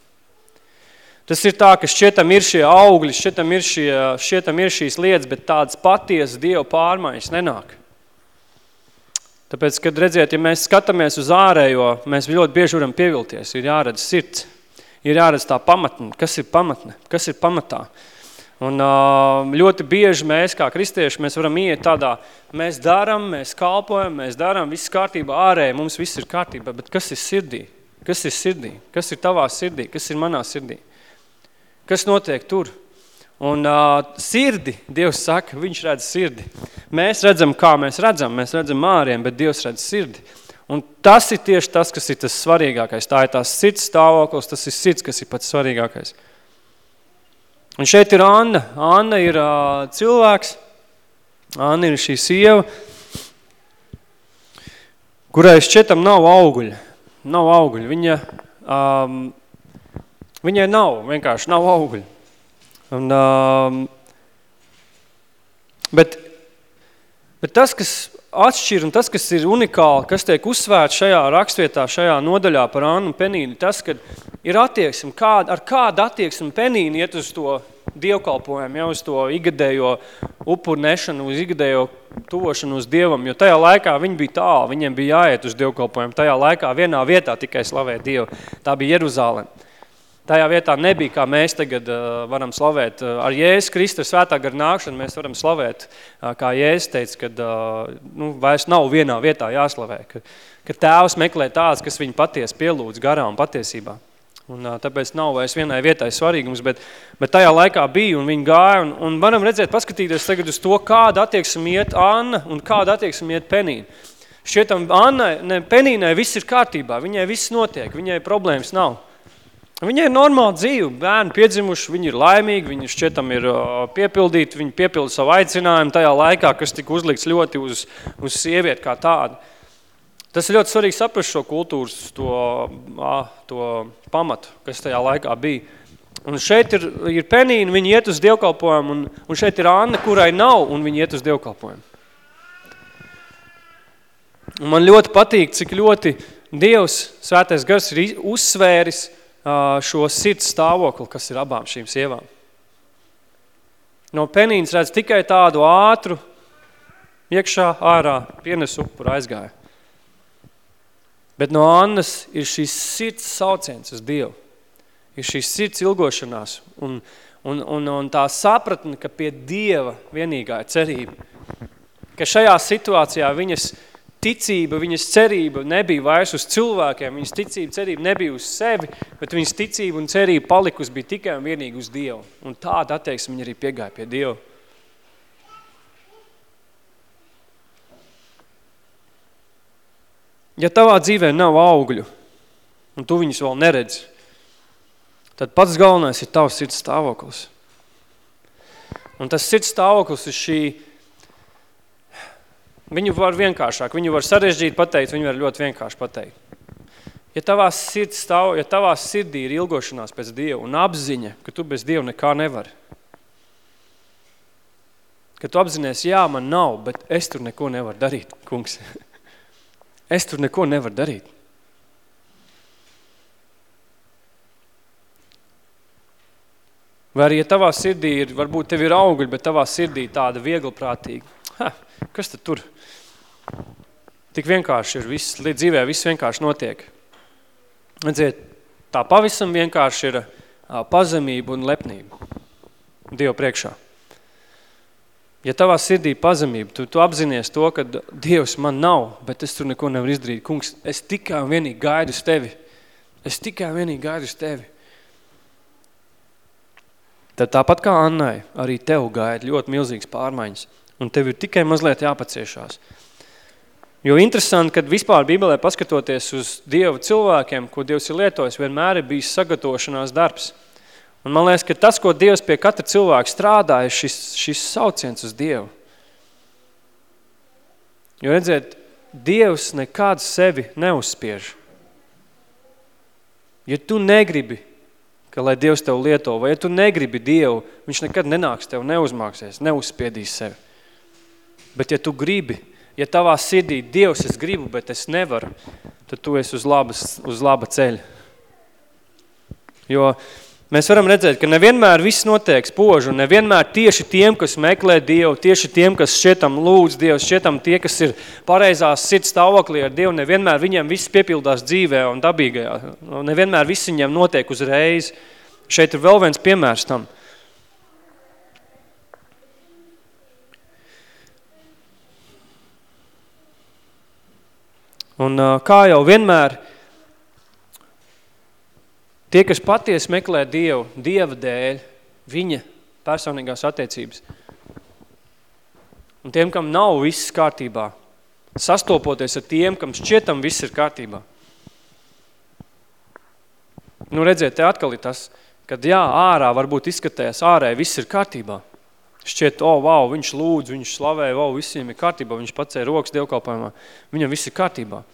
Tas ir tā, ka šķietam ir šie augļi, šķietam ir, šie, šķietam ir šīs lietas, bet tādas patiesas Dieva pārmaiņas nenāk. Tāpēc, kad redziet, ja mēs skatāmies uz ārējo, mēs ļoti bieži varam pievilties, ir jāredz sirds, ir jāredz tā pamatne, kas ir pamatne, kas ir pamatā. Un ļoti bieži mēs, kā kristieši, mēs varam iet tādā, mēs daram, mēs kalpojam, mēs daram, viss kārtībā, ārēji, mums viss ir kārtībā, bet kas ir sirdī? Kas ir sirdī? Kas ir tavā sirdī? Kas ir manā sirdī? Kas notiek tur? Un uh, sirdi, Dievs saka, viņš redz sirdi. Mēs redzam, kā mēs redzam, mēs redzam āriem, bet Dievs redz sirdi. Un tas ir tieši tas, kas ir tas svarīgākais. Tā ir tās sirds stāvoklis, tas ir sirds, kas ir pats svarīgākais. Un šeit ir Anna. Anna ir uh, cilvēks, Anna ir šī sieva, kurai šķietam nav auguļa. Nav auguļa. Viņa, um, viņai nav, vienkārši nav auguļa. Un, um, bet, bet tas, kas atšķir un tas, kas ir unikāli, kas tiek uzsvērts šajā rakstvietā, šajā nodaļā par Annu Penīni, tas, ka ir attieksme, kāda, ar kādu attieksmi Penīni iet uz to dievkalpojumu, jau uz to igadējo upurnešanu, uz igadējo tuvošanu uz Dievam, jo tajā laikā viņi bija tālu, viņiem bija jāiet uz dievkalpojumu, tajā laikā vienā vietā tikai slavē Dievu, tā bija Jeruzālem. Tajā vietā nebija, kā mēs tagad uh, varam slavēt. Uh, ar Jēzus Kristus svētā gar nākšanu mēs varam slavēt, uh, kā Jēzus teica, uh, nu, vairs nav vienā vietā jāslavē. Ka, ka tēvs meklē tāds, kas viņu patiesi pielūdz garā un patiesībā. Un, tāpēc nav vairs vienai vietai svarīgums, bet, bet tajā laikā bija un viņi gāja. Un, un varam redzēt, paskatīties tagad uz to, kāda attieksme iet Anna un kāda attieksme iet Penīna. Šķietam, Annai, ne, Penīnai viss ir kārtībā, viņai viss notiek, viņai problēmas nav. Viņai ir normāla dzīve, bērni piedzimuši, viņi ir laimīgi, viņi šķietam ir piepildīti, viņi piepilda savu aicinājumu tajā laikā, kas tika uzlikts ļoti uz, uz sievieti kā tādu. Tas ir ļoti svarīgi saprast šo kultūras, to, to pamatu, kas tajā laikā bija. Un šeit ir, ir penīni, viņi iet uz dievkalpojumu, un, un šeit ir Anna, kurai nav, un viņi iet uz dievkalpojumu. Un man ļoti patīk, cik ļoti Dievs, svētais gars, ir uzsvēris – šo sirds stāvokli, kas ir abām šīm sievām. No penīnas redz tikai tādu ātru, iekšā, ārā, pienes upuru aizgāja. Bet no Annas ir šīs sirds sauciens uz Dievu. Ir šīs sirds ilgošanās un, un, un, un tā sapratne, ka pie Dieva vienīgā ir cerība. Ka šajā situācijā viņas ticība, viņas cerība nebija vairs uz cilvēkiem, viņas ticība, cerība nebija uz sevi, bet viņas ticība un cerība palikus bija tikai un vienīgi uz Dievu. Un tāda attieksme viņa arī piegāja pie Dievu. Ja tavā dzīvē nav augļu, un tu viņus vēl neredzi, tad pats galvenais ir tavs sirds stāvoklis. Un tas sirds stāvoklis ir šī Viņu var vienkāršāk, viņu var sarežģīt pateikt, viņu var ļoti vienkārši pateikt. Ja tavā, sirds stāv, ja tavā sirdī ir ilgošanās pēc Dieva un apziņa, ka tu bez Dieva nekā nevari, ka tu apzinies, jā, man nav, bet es tur neko nevaru darīt, kungs. es tur neko nevaru darīt. Vai arī, ja tavā sirdī ir, varbūt tev ir augļi, bet tavā sirdī tāda vieglprātīga, ha, kas tad tur? Tik vienkārši ir viss, dzīvē viss vienkārši notiek. Redziet, tā pavisam vienkārši ir pazemība un lepnība Dievu priekšā. Ja tavā sirdī pazemība, tu, tu apzinies to, ka Dievs man nav, bet es tur neko nevaru izdarīt. Kungs, es tikai un vienīgi gaidu uz tevi. Es tikai un vienīgi gaidu uz tevi. Tad tāpat kā Annai, arī tev gaida ļoti milzīgas pārmaiņas. Un tev ir tikai mazliet jāpaciešās. Jo interesanti, kad vispār Bībelē paskatoties uz Dievu cilvēkiem, ko Dievs ir lietojis, vienmēr ir bijis sagatavošanās darbs. Un man liekas, ka tas, ko Dievs pie katra cilvēka strādā, ir šis, šis sauciens uz Dievu. Jo redziet, Dievs nekāds sevi neuzspiež. Ja tu negribi, ka lai Dievs tev lieto, vai ja tu negribi Dievu, viņš nekad nenāks tev, neuzmāksies, neuzspiedīs sevi. Bet ja tu gribi, ja tavā sirdī Dievs es gribu, bet es nevaru, tad tu esi uz, labas, uz laba ceļa. Jo mēs varam redzēt, ka nevienmēr viss notiek spoži, un nevienmēr tieši tiem, kas meklē Dievu, tieši tiem, kas šķietam lūdz Dievu, šķietam tie, kas ir pareizās sirds stāvoklī ar Dievu, nevienmēr viņiem viss piepildās dzīvē un dabīgajā. Nevienmēr viss viņiem notiek uzreiz. Šeit ir vēl viens piemērs tam – Un kā jau vienmēr, tie, kas patiesi meklē Dievu, Dieva dēļ, viņa personīgās attiecības, un tiem, kam nav viss kārtībā, sastopoties ar tiem, kam šķietam viss ir kārtībā. Nu, redziet, te atkal ir tas, kad jā, ārā varbūt izskatējas, ārē viss ir kārtībā. Šķiet, oh, wow, viņš lūdz, viņš slavē, wow, visiem ir kārtībā, viņš pacēja rokas dievkalpojumā, viņam viss ir kārtībā.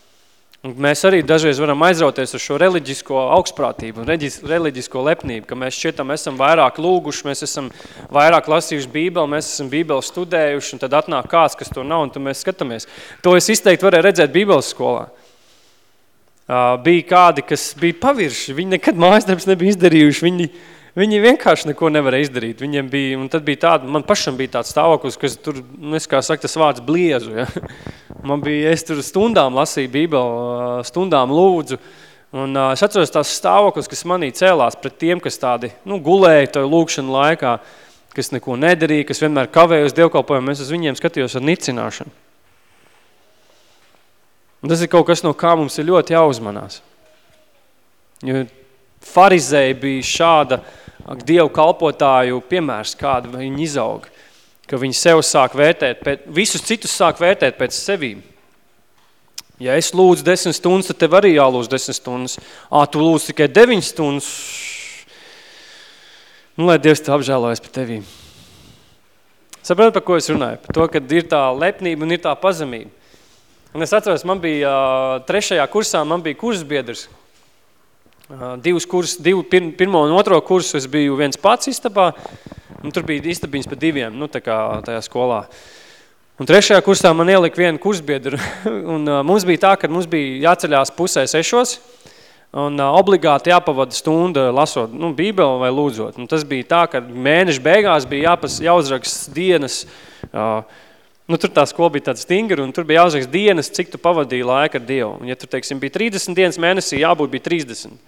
Un mēs arī dažreiz varam aizrauties ar šo reliģisko augstprātību, reliģisko lepnību, ka mēs šķietam esam vairāk lūguši, mēs esam vairāk lasījuši bībeli, mēs esam bībeli studējuši, un tad atnāk kāds, kas to nav, un tad mēs skatāmies. To es izteikti varēju redzēt bībeles skolā. Bija kādi, kas bija pavirši, viņi nekad mājasdarbs nebija izdarījuši, viņi, Viņi vienkārši neko nevarēja izdarīt. Viņiem bija, un tad bija tāda, man pašam bija tāds stāvoklis, kas tur, nu, es kā saka, tas vārds bliezu, ja. Man bija, es tur stundām lasīju bībeli, stundām lūdzu, un es atceros tās stāvoklis, kas manī cēlās pret tiem, kas tādi, nu, gulēja to lūkšanu laikā, kas neko nedarīja, kas vienmēr kavēja uz dievkalpojumu, es uz viņiem skatījos ar nicināšanu. Un tas ir kaut kas, no kā mums ir ļoti jāuzmanās. Jo farizēji bija šāda uh, Dievu kalpotāju piemērs, kāda viņi izaug, ka viņi sev sāk vērtēt, pēc, visus citus sāk vērtēt pēc sevīm. Ja es lūdzu desmit stundas, tad tev arī jālūdz desmit stundas. Ā, tu lūdzu tikai deviņas stundas. Nu, lai Dievs te apžēlojas par tevīm. Sapratu, par ko es runāju? Par to, ka ir tā lepnība un ir tā pazemība. Un es atceros, man bija trešajā kursā, man bija kursbiedrs, divus kursus, divu, pir, pirmo un otro kursu es biju viens pats istabā, un tur bija istabiņas pa diviem, nu tā kā tajā skolā. Un trešajā kursā man ielika vienu kursbiedru, un uh, mums bija tā, ka mums bija jāceļās pusē sešos, un uh, obligāti jāpavada stunda lasot nu, bībeli vai lūdzot. Un tas bija tā, ka mēneša beigās bija jāpas, jāuzrakst dienas, uh, nu, tur tā skola bija tāda stingra, un tur bija jāuzrakst dienas, cik tu pavadīji laika ar Dievu. Un, ja tur, teiksim, bija 30 dienas mēnesī, jābūt bija 30.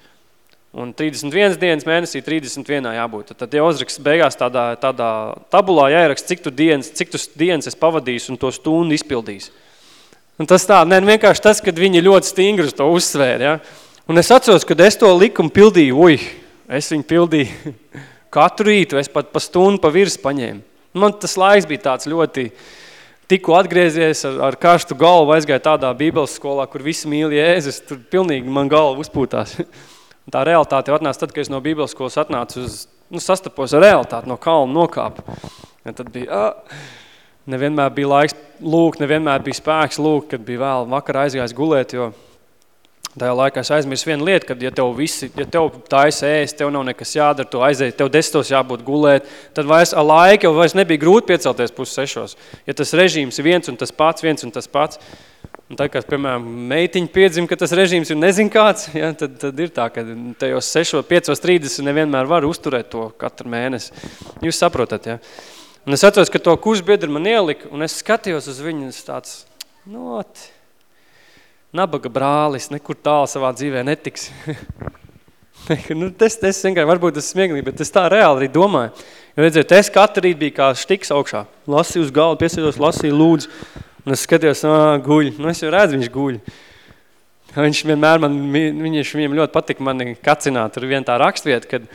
Un 31 dienas mēnesī 31 jābūt. Tad jāuzrakst beigās tādā, tādā tabulā jāierakst, cik tu dienas, cik tu dienas es pavadīšu un to stundu izpildīšu. Un tas tā, ne, vienkārši tas, kad viņi ļoti stingri to uzsvēra. Ja? Un es atceros, kad es to likumu pildīju, uj, es viņu pildīju katru rītu, es pat pa stundu pa virs paņēmu. Man tas laiks bija tāds ļoti, tikko atgriezies ar, ar karstu galvu, aizgāju tādā bībeles skolā, kur visi mīl Jēzus, tur pilnīgi man galva uzpūtās. Tā realitāte atnāca tad, kad es no Bībeles skolas atnācu uz, nu, sastapos ar realitāti, no kalna nokāpu. Un tad bija, ah, nevienmēr bija laiks lūgt, nevienmēr bija spēks lūgt, kad bija vēl vakar aizgājis gulēt, jo tajā laikā es aizmirsu vienu lietu, kad ja tev visi, ja tev taisa ēst, tev nav nekas jādara, tu aiziet, tev desmitos jābūt gulēt, tad vairs ar laiku jau vairs nebija grūti piecelties pus sešos. Ja tas režīms ir viens un tas pats, viens un tas pats, Un tā kā, piemēram, meitiņa piedzim, ka tas režīms ir nezin kāds, ja, tad, tad ir tā, ka tajos 6, 5, 30 nevienmēr var uzturēt to katru mēnesi. Jūs saprotat, ja? Un es atceros, ka to kursbiedru man ielika, un es skatījos uz viņu, un tāds, not, nabaga brālis, nekur tālu savā dzīvē netiks. nu, tas, tas vienkārši, varbūt tas smieklīgi, bet es tā reāli arī domāju. Jo redziet, es katru rīt biju kā štiks augšā. Lasīju uz galdu, piesēdos, lasīju, lūdzu. Un es skatījos, ā, guļ. Nu, es jau redzu, viņš guļ. Viņš vienmēr man, viņš viņam ļoti patika mani kacināt. Tur vien tā rakstvieta, kad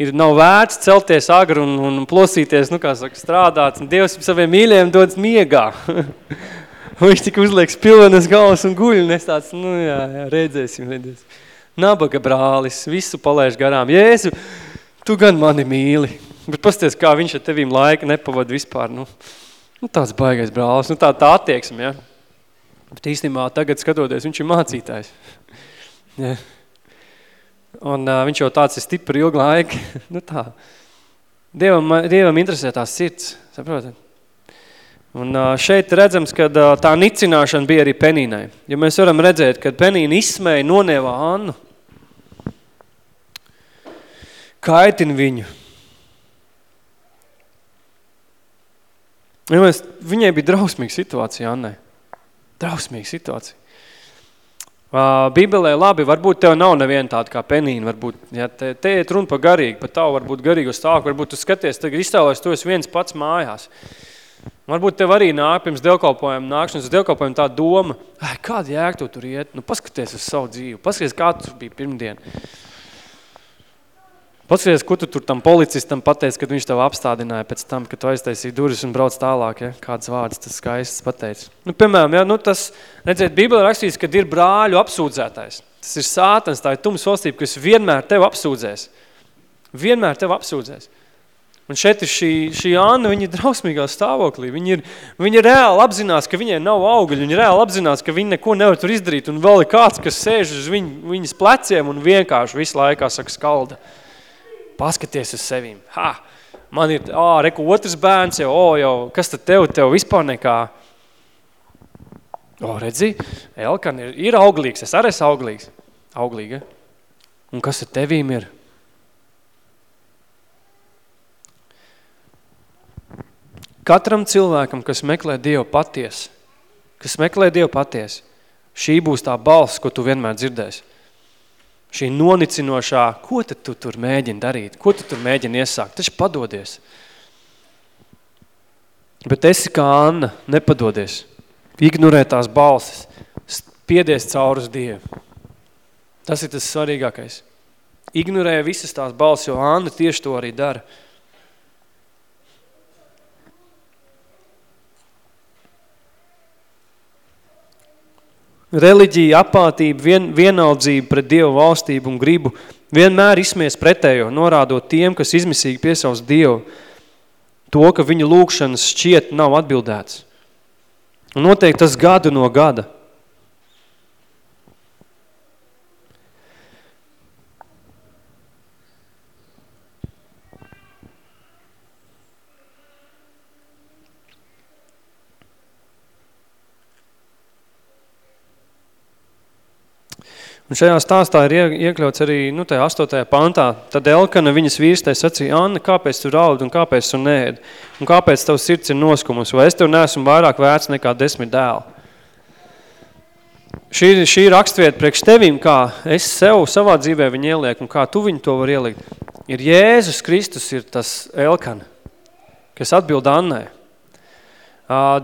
ir nav vērts celties agri un, un plosīties, nu, kā saka, strādāt. Un Dievs saviem mīļiem dodas miegā. Viņš tik uzliek spilvenas galvas un guļ, un es tāds, nu jā, jā, redzēsim, redzēsim. Nabaga brālis, visu palaiž garām. Jēzu, tu gan mani mīli. Bet pasties, kā viņš ar tevīm laika nepavada vispār, nu, nu tāds baigais brālis, nu tā, tā attieksme, ja. Bet īstenībā tagad skatoties, viņš ir mācītājs. ja. Un uh, viņš jau tāds ir stipri ilgu laiku. nu tā. Dievam, Dievam interesē tās sirds, saprotat? Un šeit redzams, ka tā nicināšana bija arī Penīnai. Ja mēs varam redzēt, kad Penīna izsmēja nonievā Annu, kaitin viņu. Ja mēs, viņai bija drausmīga situācija, Annai. Drausmīga situācija. Bībelē labi, varbūt tev nav neviena tāda kā penīna, varbūt, ja te, te iet runa par garīgi, par tavu varbūt garīgu stāvu, varbūt tu skaties, tagad iztēlojas, tu esi viens pats mājās. Varbūt tev arī nāk pirms dievkalpojuma nākšanas, uz dievkalpojumu tā doma, kāda jēga tu tur iet? Nu, paskaties uz savu dzīvi, paskaties, kā tu bija pirmdien. Paskaties, ko tu tur tam policistam pateici, kad viņš tev apstādināja pēc tam, kad tu aiztaisīji duris un brauc tālāk, ja? kāds vārds tas skaists pateicis. Nu, piemēram, ja, nu, tas, redziet, Bībelē rakstīts, kad ir brāļu apsūdzētājs. Tas ir sātans, tā ir tums valstība, kas vienmēr tev apsūdzēs. Vienmēr tev apsūdzēs. Un šeit ir šī, šī Anna, viņa ir drausmīgā stāvoklī. Viņa, ir, viņa reāli apzinās, ka viņai nav augļi. Viņa reāli apzinās, ka viņa neko nevar tur izdarīt. Un vēl ir kāds, kas sēž uz viņ, viņas pleciem un vienkārši visu laikā saka skalda. Paskaties uz sevīm. Ha! Man ir, ā, reku otrs bērns jau, o, jau, kas tad tev, tev vispār nekā? O, redzi, Elkan ir, ir auglīgs, es arī esmu auglīgs. Auglīga. Un kas ar tevīm ir? Katram cilvēkam, kas meklē Dievu patiesi, kas meklē Dievu patiesi, šī būs tā balss, ko tu vienmēr dzirdēsi. Šī nonicinošā, ko tad tu tur mēģini darīt, ko tu tur mēģini iesākt, taču padodies. Bet esi kā Anna, nepadodies, ignorē tās balsis, spiedies caur uz Dievu. Tas ir tas svarīgākais. Ignorē visas tās balsis, jo Anna tieši to arī dara. Reliģija, apātība, vien, vienaldzība pret Dievu valstību un gribu vienmēr izsmies pretējo, norādot tiem, kas izmisīgi piesauc Dievu, to, ka viņa lūkšanas šķiet nav atbildēts. Un noteikti tas gadu no gada – Un šajā stāstā ir iekļauts arī nu, tajā astotajā pantā. Tad Elkana viņas vīrstē sacīja, Anna, kāpēc tu raud un kāpēc tu nēd? Un kāpēc tavs sirds ir noskumus? Vai es tev neesmu vairāk vērts nekā desmit dēli? Šī, šī rakstvieta priekš tevīm, kā es sev savā dzīvē viņu ielieku un kā tu viņu to var ielikt, ir Jēzus Kristus ir tas Elkana, kas atbild Annai.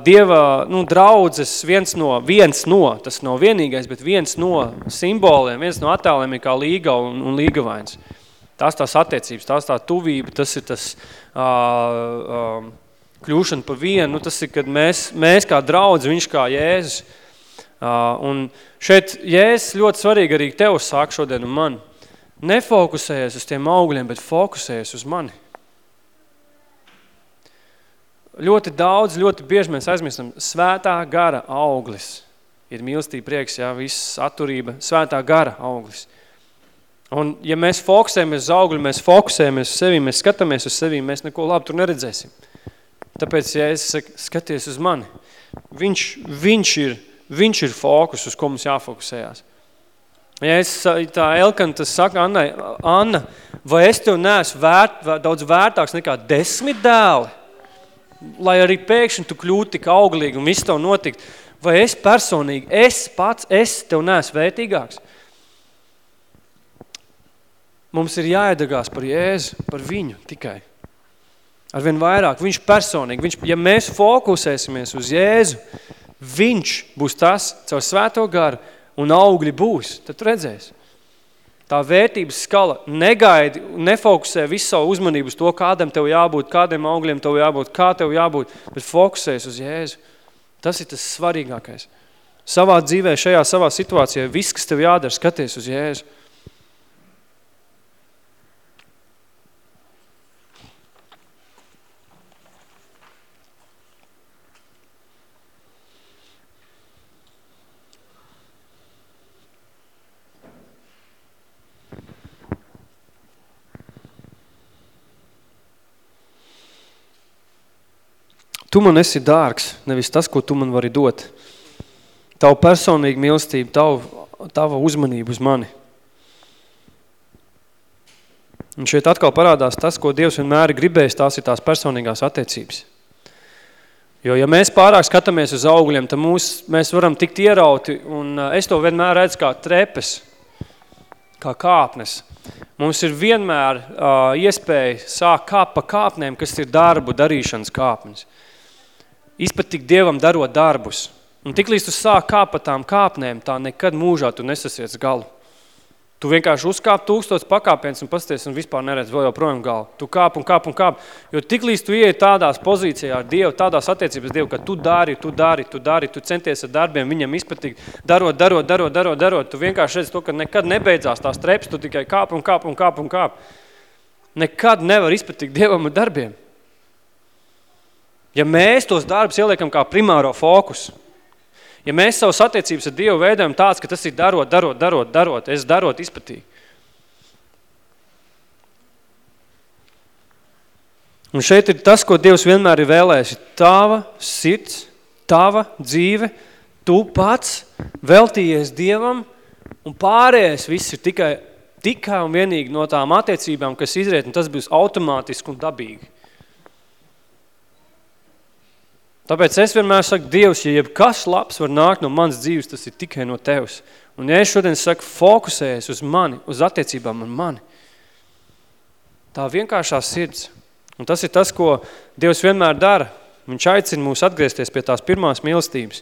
Dieva nu, draudzes viens no, viens no, tas nav vienīgais, bet viens no simboliem, viens no attēliem ir kā līga un, un līgavains. Tās tās attiecības, tās tā tuvība, tas ir tas uh, uh, kļūšana pa vienu, nu, tas ir, kad mēs, mēs kā draudz, viņš kā Jēzus. Uh, un šeit Jēzus ļoti svarīgi arī tev sāk šodien un man. Nefokusējies uz tiem augļiem, bet fokusējies uz mani. Ļoti daudz, ļoti bieži mēs aizmirstam, svētā gara auglis ir mīlestība prieks, jā, viss atturība, svētā gara auglis. Un ja mēs fokusējamies uz augļu, mēs fokusējamies uz sevi, mēs skatāmies uz sevi, mēs neko labu tur neredzēsim. Tāpēc, ja es saku, skaties uz mani, viņš, viņš, ir, viņš ir fokus, uz ko mums jāfokusējās. Ja es tā Elkana tas saka Annai, Anna, vai es tev neesmu vērt, daudz vērtāks nekā desmit dēli? Lai arī pēkšņi tu kļūti tik auglīgi un viss tev notikt, vai es personīgi, es pats, es tev neesmu vērtīgāks? Mums ir jāiedagās par Jēzu, par viņu tikai. Arvien vairāk, viņš personīgi, viņš, ja mēs fokusēsimies uz Jēzu, viņš būs tas, caur svēto garu, un augļi būs, tad redzēs. Tā vērtības skala negaidi, nefokusē visu savu uzmanību uz to, kādam tev jābūt, kādiem augļiem tev jābūt, kā tev jābūt, bet fokusēs uz Jēzu. Tas ir tas svarīgākais. Savā dzīvē, šajā savā situācijā, viss, kas tev jādara, skaties uz Jēzu. Tu man esi dārgs, nevis tas, ko tu man vari dot. Tavu personīgu mīlestību, tavu, tava uzmanību uz mani. Un šeit atkal parādās tas, ko Dievs vienmēr gribējis, tās ir tās personīgās attiecības. Jo, ja mēs pārāk skatāmies uz augļiem, tad mūs, mēs varam tikt ierauti, un es to vienmēr redzu kā trepes, kā kāpnes. Mums ir vienmēr uh, iespēja sākt kāpt pa kāpnēm, kas ir darbu darīšanas kāpnes izpatikt Dievam darot darbus. Un tik līdz tu sāk kāpt pa tām kāpnēm, tā nekad mūžā tu nesasiec galu. Tu vienkārši uzkāp tūkstots pakāpiens un pasties un vispār neredz vēl joprojām galu. Tu kāp un kāp un kāp, jo tik līdz tu ieej tādās pozīcijā ar Dievu, tādās attiecības Dievu, ka tu dari, tu dari, tu dari, tu centies ar darbiem viņam izpatikt, darot, darot, darot, darot, darot, tu vienkārši redz to, ka nekad nebeidzās tās treps, tu tikai kāp un kāp un kāp un kāp. Nekad nevar izpatikt Dievam ar darbiem. Ja mēs tos darbus ieliekam kā primāro fokusu, ja mēs savus attiecības ar Dievu veidojam tāds, ka tas ir darot, darot, darot, darot, es darot izpatīgi. Un šeit ir tas, ko Dievs vienmēr ir vēlējis. Tava sirds, tava dzīve, tu pats veltījies Dievam un pārējais viss ir tikai, tikai un vienīgi no tām attiecībām, kas izriet, un tas būs automātiski un dabīgi. Tāpēc es vienmēr saku, Dievs, ja jebkas labs var nākt no manas dzīves, tas ir tikai no Tevs. Un ja es šodien saku, fokusējies uz mani, uz attiecībām ar mani, tā vienkāršā sirds. Un tas ir tas, ko Dievs vienmēr dara. Viņš aicina mūs atgriezties pie tās pirmās mīlestības.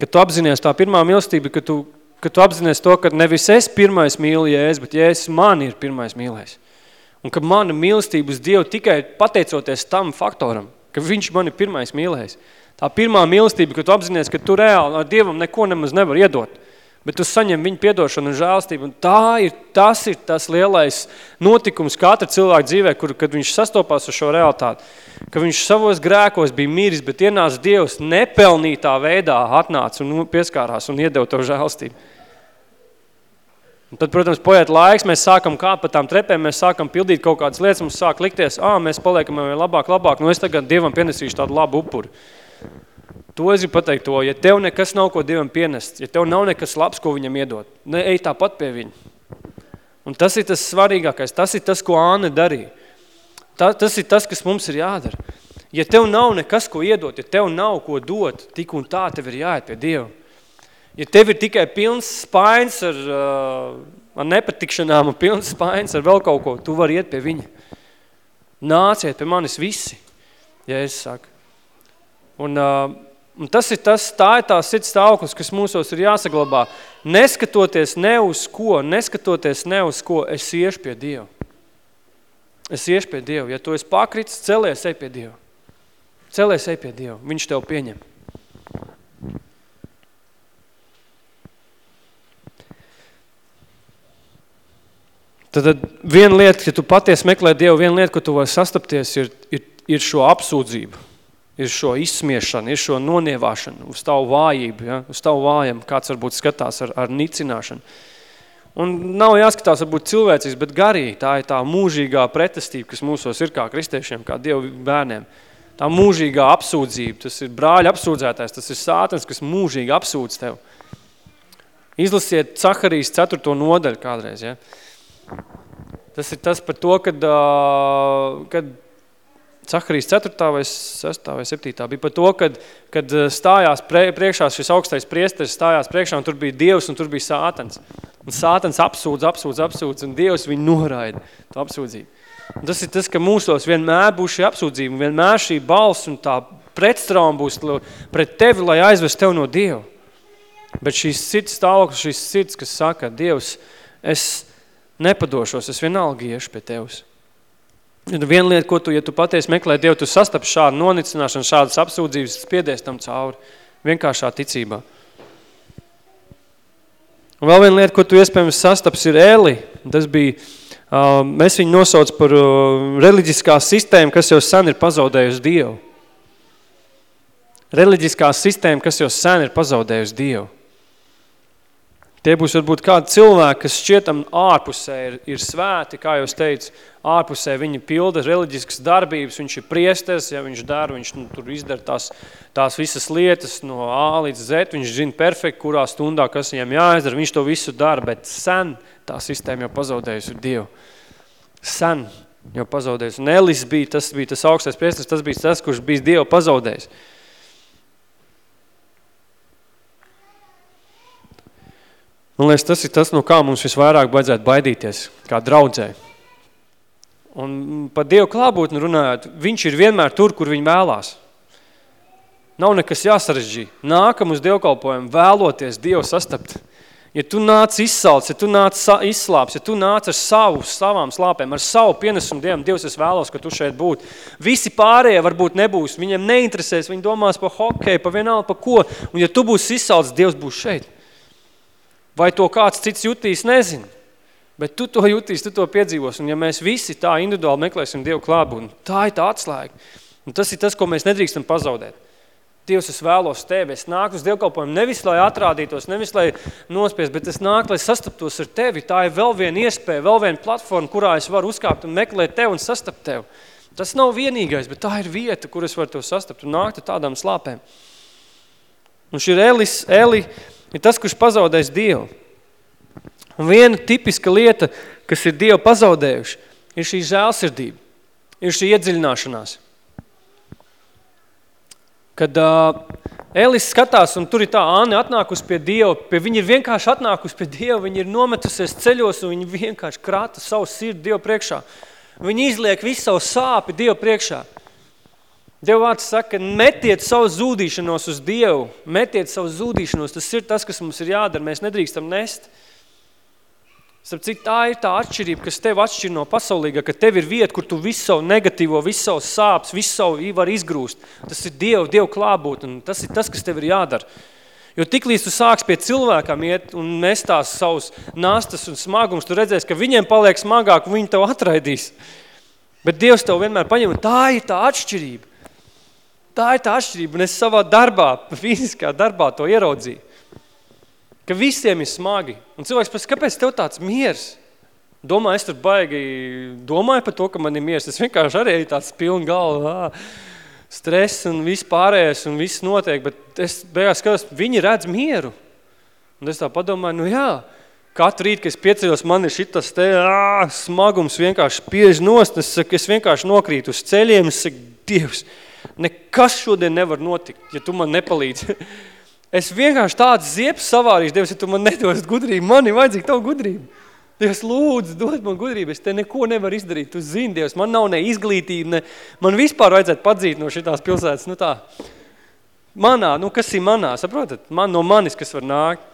Kad tu apzinies tā pirmā mīlestība, kad tu, kad tu apzinies to, ka nevis es pirmais mīlu Jēzus, bet Jēzus mani ir pirmais mīlējs. Un ka mana mīlestība uz Dievu tikai pateicoties tam faktoram, ka viņš mani pirmais mīlējis. Tā pirmā mīlestība, ka tu apzinies, ka tu reāli ar Dievam neko nemaz nevar iedot, bet tu saņem viņu piedošanu un žēlstību. Un tā ir, tas ir tas lielais notikums katra cilvēka dzīvē, kur, kad viņš sastopās ar šo realitāti. Ka viņš savos grēkos bija miris, bet ienāca Dievs nepelnītā veidā atnāca un pieskārās un iedeva to žēlstību. Un tad, protams, poiet laiks, mēs sākam kāpt pa tām trepēm, mēs sākam pildīt kaut kādas lietas, mums sāk likties, ā, mēs paliekam vēl labāk, labāk, nu es tagad Dievam pienesīšu tādu labu upuri. To es gribu pateikt to, ja tev nekas nav, ko Dievam pienest, ja tev nav nekas labs, ko viņam iedot, ne, ej tāpat pie viņa. Un tas ir tas svarīgākais, tas ir tas, ko Āne darīja. Ta, tas ir tas, kas mums ir jādara. Ja tev nav nekas, ko iedot, ja tev nav ko dot, tik un tā tev ir jāiet pie Dieva. Ja tev ir tikai pilns spainis ar, uh, ar nepatikšanām un pilns spainis ar vēl kaut ko, tu vari iet pie viņa. Nāciet pie manis visi, ja es saku. Un, uh, un tas ir tas, tā ir tā sirds stāvoklis, kas mūsos ir jāsaglabā. Neskatoties ne uz ko, neskatoties ne uz ko, es iešu pie Dieva. Es iešu pie Dieva. Ja tu esi pakritis, celies, ej pie Dieva. Celies, ej pie Dieva. Viņš tev pieņem. Tad, tad viena lieta, ja tu patiesi meklē Dievu, viena lieta, ko tu vari sastapties, ir, ir, ir šo apsūdzību, ir šo izsmiešanu, ir šo nonievāšanu uz tavu vājību, ja? uz tavu vājam, kāds varbūt skatās ar, ar nicināšanu. Un nav jāskatās varbūt cilvēcīs, bet garīgi. Tā ir tā mūžīgā pretestība, kas mūsos ir kā kristiešiem, kā Dievu bērniem. Tā mūžīgā apsūdzība, tas ir brāļa apsūdzētājs, tas ir sātans, kas mūžīgi apsūdz tev. Izlasiet Caharijas 4. nodaļu kādreiz, ja? Tas ir tas par to, kad, kad Caharijas 4. vai 6. vai 7. bija par to, kad, kad stājās priekšā šis augstais priesteris, stājās priekšā un tur bija Dievs un tur bija sātans. Un sātans apsūdz, apsūdz, apsūdz un Dievs viņu noraida, to apsūdzību. Un tas ir tas, ka mūsos vienmēr būs šī apsūdzība, vienmēr šī balss un tā pretstrauma būs pret tevi, lai aizvest tev no Dieva. Bet šīs sirds stāvoklis, šīs sirds, kas saka, Dievs, es, nepadošos, es vienalga iešu pie Tevs. Ir viena lieta, ko tu, ja tu patiesi meklē Dievu, tu sastapi šādu nonicināšanu, šādas apsūdzības, spiedies tam cauri, vienkāršā ticībā. Un vēl viena lieta, ko tu iespējams sastaps, ir Eli. Tas bija, mēs viņu nosauc par reliģiskā sistēmu, kas jau sen ir pazaudējusi Dievu. Reliģiskā sistēma, kas jau sen ir pazaudējusi Dievu. Tie būs varbūt kādi cilvēki, kas šķietam ārpusē ir, ir svēti, kā jūs teicu, ārpusē viņi pilda reliģiskas darbības, viņš ir priesters, ja viņš dara, viņš nu, tur izdara tās, tās visas lietas no A līdz Z, viņš zina perfekti, kurā stundā, kas viņam jāizdara, viņš to visu dara, bet sen tā sistēma jau pazaudējusi Dievu. Sen jau pazaudējusi. Un Elis bija, tas bija tas augstais priesters, tas bija tas, kurš bija Dievu pazaudējis. Man liekas, tas ir tas, no kā mums visvairāk vajadzētu baidīties, kā draudzē. Un par Dievu klābūtni runājot, viņš ir vienmēr tur, kur viņi vēlās. Nav nekas jāsarežģī. Nākam uz dievkalpojumu vēloties Dievu sastapt. Ja tu nāc izsalts, ja tu nāc izslāps, ja tu nāc ar savu, savām slāpēm, ar savu pienesumu Dievam, Dievs, es vēlos, ka tu šeit būtu. Visi pārējie varbūt nebūs, viņiem neinteresēs, viņi domās par hokeju, par vienalga, par ko. Un ja tu būsi izsalts, Dievs būs šeit. Vai to kāds cits jutīs, nezinu. Bet tu to jutīs, tu to piedzīvos. Un ja mēs visi tā individuāli meklēsim Dievu klābūtni, tā ir tā atslēga. Un tas ir tas, ko mēs nedrīkstam pazaudēt. Dievs, es vēlos tevi, es nāku uz dievkalpojumu nevis, lai atrādītos, nevis, lai nospies, bet es nāku, lai sastaptos ar tevi. Tā ir vēl viena iespēja, vēl viena platforma, kurā es varu uzkāpt un meklēt tevi un sastapt tevi. Tas nav vienīgais, bet tā ir vieta, kur es varu to sastapt un nākt ar tādām slāpēm. Un šī Elis, Eli, ir tas, kurš pazaudēs Dievu. Un viena tipiska lieta, kas ir Dievu pazaudējuši, ir šī žēlsirdība, ir šī iedziļināšanās. Kad uh, Elis skatās, un tur ir tā Āne atnākusi pie Dieva, pie viņa ir vienkārši atnākusi pie Dieva, viņa ir nometusies ceļos, un viņa vienkārši krāta savu sirdi Dievu priekšā. Viņa izliek visu savu sāpi Dievu priekšā. Dieva vārds saka, metiet savu zūdīšanos uz Dievu, metiet savu zūdīšanos, tas ir tas, kas mums ir jādara, mēs nedrīkstam nest. Starp citu, tā ir tā atšķirība, kas tev atšķir no pasaulīgā, ka tev ir vieta, kur tu visu savu negatīvo, visu savu sāpes, visu savu var izgrūst. Tas ir Dievu, Dievu klābūt, un tas ir tas, kas tev ir jādara. Jo tiklīdz tu sāks pie cilvēkam iet un nest tās savus nastas un smagums, tu redzēsi, ka viņiem paliek smagāk, viņi tev atraidīs. Bet Dievs tev vienmēr paņem, un tā ir tā atšķirība. Tā ir tā atšķirība, un es savā darbā, fiziskā darbā to ieraudzīju. Ka visiem ir smagi. Un cilvēks pēc, kāpēc tev tāds miers? Domā, es tur baigi domāju par to, ka man ir miers. Es vienkārši arī tāds piln galva, stress un viss pārējais un viss notiek, bet es beigās skatos, viņi redz mieru. Un es tā padomāju, nu jā, katru rīt, kad es pieceļos, man ir šitas te ā, smagums vienkārši piež nost, es, saku, es vienkārši nokrītu uz ceļiem, es saku, Dievs, nekas šodien nevar notikt, ja tu man nepalīdzi. Es vienkārši tāds ziepes savārīšu, Dievs, ja tu man nedos gudrību, man ir vajadzīga tavu gudrību. Dievs, lūdzu, dod man gudrību, es te neko nevaru izdarīt. Tu zini, Dievs, man nav ne izglītība, ne, man vispār vajadzētu padzīt no šitās pilsētas, nu tā. Manā, nu kas ir manā, saprotat? Man no manis, kas var nākt.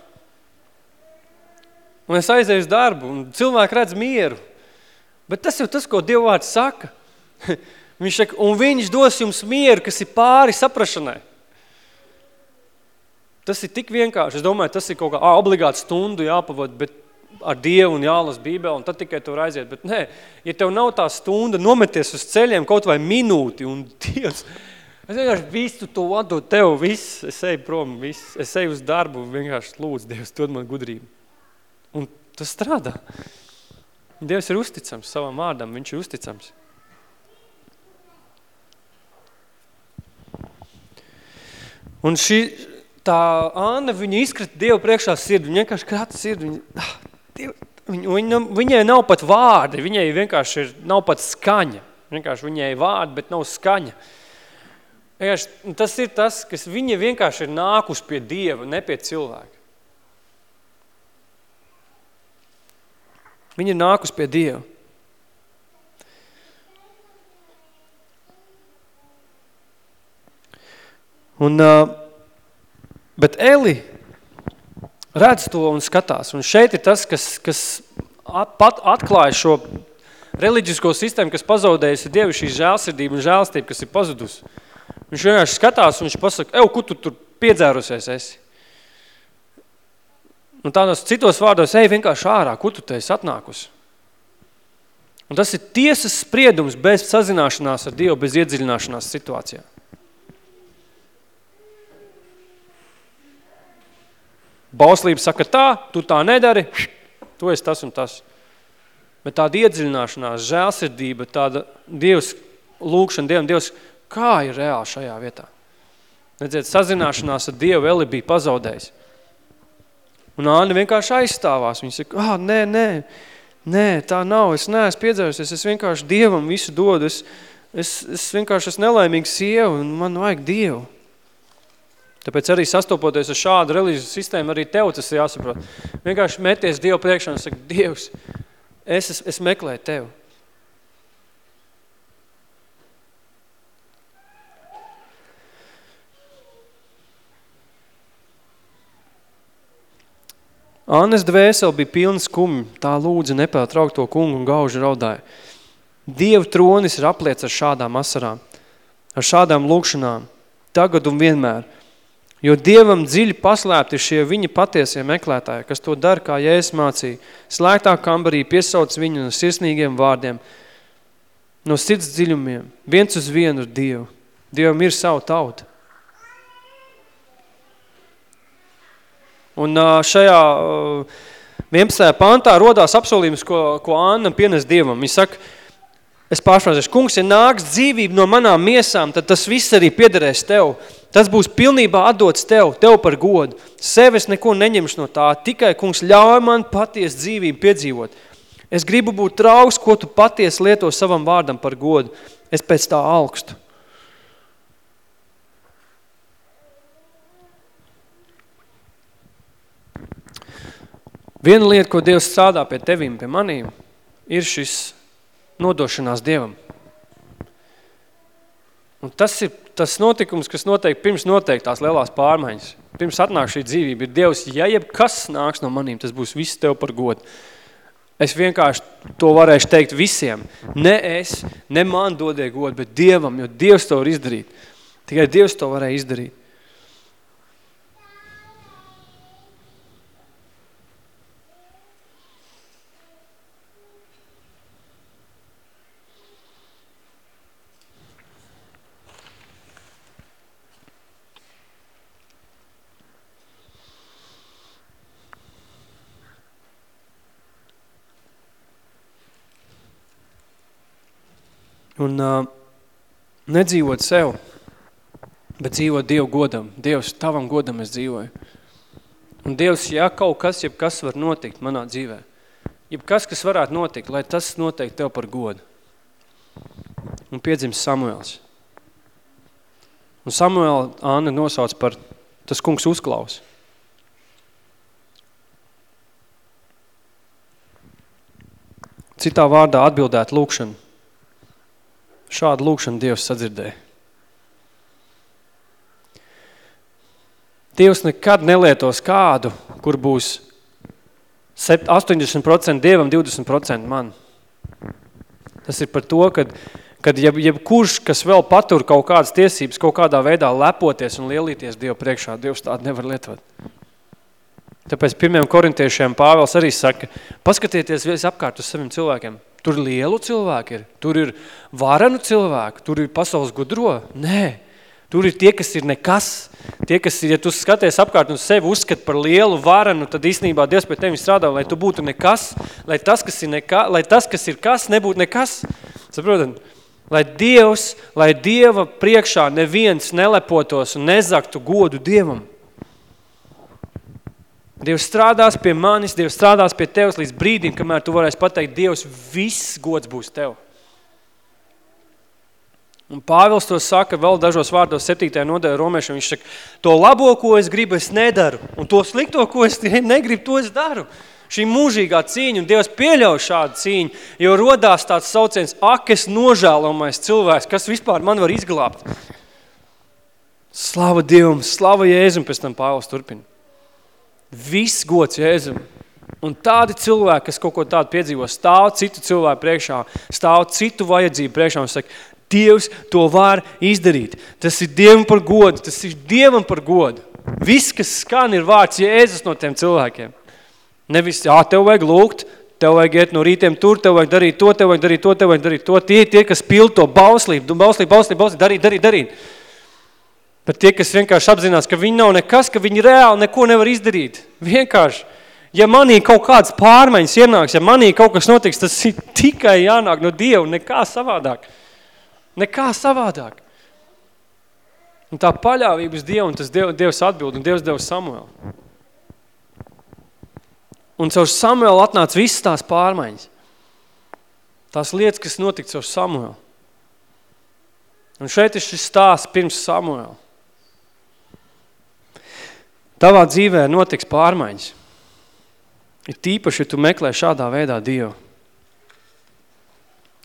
Un es aizēju uz darbu, un cilvēki redz mieru. Bet tas jau tas, ko Dievvārds saka. Viņš saka, un viņš dos jums mieru, kas ir pāri saprašanai. Tas ir tik vienkārši. Es domāju, tas ir kaut kā obligāti stundu jāpavad, bet ar Dievu un jālas Bībeli, un tad tikai tu var aiziet. Bet nē, ja tev nav tā stunda, nometies uz ceļiem kaut vai minūti, un Dievs, es vienkārši visu to atdod tev, viss, es eju prom, viss, es eju uz darbu, vienkārši lūdzu, Dievs, dod man gudrību. Un tas strādā. Dievs ir uzticams savam vārdam, viņš ir uzticams. Un šī, tā Anna, viņa izkrita Dievu priekšā sirdi, viņa vienkārši krata sirdi, viņa, ah, Diev, viņa, viņa, viņai nav pat vārdi, viņai vienkārši ir, nav pat skaņa, vienkārši viņai vārdi, bet nav skaņa. Vienkārši, tas ir tas, kas viņa vienkārši ir nākus pie Dieva, ne pie cilvēka. Viņa ir nākus pie Dieva. Un, uh, bet Eli redz to un skatās. Un šeit ir tas, kas, kas at, pat atklāja šo reliģisko sistēmu, kas pazaudējas, ir Dievu šī žēlsirdība un žēlstība, kas ir pazudusi. Viņš vienkārši skatās un viņš pasaka, ev, kur tu tur piedzērusies esi? Un tādos citos vārdos, ej vienkārši ārā, kur tu te esi atnākusi? Un tas ir tiesas spriedums bez sazināšanās ar Dievu, bez iedziļināšanās situācijā. Bauslība saka tā, tu tā nedari, tu esi tas un tas. Bet tāda iedziļināšanās, žēlsirdība, tāda Dievs, lūkšana Dievam, Dievs, kā ir reāli šajā vietā? Redziet, sazināšanās ar Dievu Eli bija pazaudējis. Un Āna vienkārši aizstāvās. Viņa saka, ah, nē, nē, nē, tā nav, es neesmu piedzērusies, es vienkārši Dievam visu dodu, es, es, es vienkārši esmu nelaimīga sieva un man vajag Dievu. Tāpēc arī sastopoties ar šādu reliģiju sistēmu, arī tev tas ir jāsaprot. Vienkārši meties Dievu priekšā un saka, Dievs, es, es, es meklēju tevi. Annes dvēseli bija pilna skumja, tā lūdza nepārtraukto kungu un gauži raudāja. Dieva tronis ir apliec ar šādām asarām, ar šādām lūkšanām, tagad un vienmēr. Jo Dievam dziļi paslēpti šie viņa patiesie meklētāji, kas to dara, kā Jēzus mācīja, slēgtā kambarī piesauc viņu no sirsnīgiem vārdiem, no sirds dziļumiem, viens uz vienu ar Dievu. Dievam ir savu tauta. Un šajā 11. pantā rodās apsolījums, ko, ko Anna pienes Dievam. Viņa saka, es pārfrāzēšu, kungs, ja nāks dzīvība no manām miesām, tad tas viss arī piederēs tev. Tas būs pilnībā atdots tev, tev par godu. Sevis neko neņemšu no tā, tikai, kungs, ļauj man paties dzīvību piedzīvot. Es gribu būt trauks, ko tu paties lieto savam vārdam par godu. Es pēc tā augstu. Viena lieta, ko Dievs strādā pie tevīm, pie manīm, ir šis nodošanās Dievam. Un tas ir tas notikums, kas notiek pirms notiek tās lielās pārmaiņas. Pirms atnāk šī dzīvība ir Dievs, ja jebkas nāks no manīm, tas būs viss tev par godu. Es vienkārši to varēšu teikt visiem. Ne es, ne man dodie godu, bet Dievam, jo Dievs to var izdarīt. Tikai Dievs to varēja izdarīt. Un uh, nedzīvot sev, bet dzīvot Dievu godam. Dievs, tavam godam es dzīvoju. Un Dievs, ja kaut kas, jebkas var notikt manā dzīvē, jebkas, kas varētu notikt, lai tas notiek tev par godu. Un piedzims Samuels. Un Samuela Āna nosauc par tas kungs uzklaus. Citā vārdā atbildēt lūkšanu. Šādu lūkšanu Dievs sadzirdēja. Dievs nekad nelietos kādu, kur būs 80% Dievam, 20% man. Tas ir par to, kad, kad jeb, jebkurš, kas vēl patur kaut kādas tiesības, kaut kādā veidā lepoties un lielīties Dievu priekšā, Dievs tādu nevar lietot. Tāpēc pirmiem korintiešiem Pāvels arī saka, paskatieties vies apkārt uz saviem cilvēkiem. Tur lielu cilvēku ir, tur ir varenu cilvēku, tur ir pasaules gudro. Nē, tur ir tie, kas ir nekas. Tie, kas ir, ja tu skaties apkārt un sevi uzskat par lielu varenu, tad īstenībā Dievs pie tevi strādā, lai tu būtu nekas, lai tas, kas ir, nekā, lai tas, kas ir kas, nebūtu nekas. Saprotat? Lai Dievs, lai Dieva priekšā neviens nelepotos un nezaktu godu Dievam. Dievs strādās pie manis, Dievs strādās pie tevis līdz brīdim, kamēr tu varēsi pateikt, Dievs, viss gods būs tev. Un Pāvils to saka vēl dažos vārdos 7. nodaļa romiešiem. Viņš saka, to labo, ko es gribu, es nedaru. Un to slikto, ko es negribu, to es daru. Šī mūžīgā cīņa, un Dievs pieļauj šādu cīņu, jo rodās tāds sauciens, ak, es nožēlomais cilvēks, kas vispār man var izglābt. Slava Dievam, slava Jēzum, pēc tam Pāvils turpina. Viss gods Jēzum. Un tādi cilvēki, kas kaut ko tādu piedzīvo, stāv citu cilvēku priekšā, stāv citu vajadzību priekšā un saka, Dievs to var izdarīt. Tas ir Dievam par godu, tas ir Dievam par godu. Viss, kas skan, ir vārds Jēzus no tiem cilvēkiem. Nevis, jā, tev vajag lūgt, tev vajag iet no rītiem tur, tev vajag darīt to, tev vajag darīt to, tev vajag darīt to. Tie, tie kas pild to bauslību, bauslību, bauslību, bauslību, darīt, darīt, darīt. Bet tie, kas vienkārši apzinās, ka viņi nav nekas, ka viņi reāli neko nevar izdarīt. Vienkārši Ja manī kaut kāds pārmaiņas ienāks, ja manī kaut kas notiks, tas ir tikai jānāk no Dieva, nekā savādāk. Nekā savādāk. Un tā paļāvības Dievu, un tas Diev, Dievs atbild, un Dievs deva Samuelu. Un caur Samuelu atnāca visas tās pārmaiņas. Tās lietas, kas notika caur Samuelu. Un šeit ir šis stāsts pirms Samuela. Tavā dzīvē notiks pārmaiņas. Ir tīpaši, ja tu meklē šādā veidā Dievu.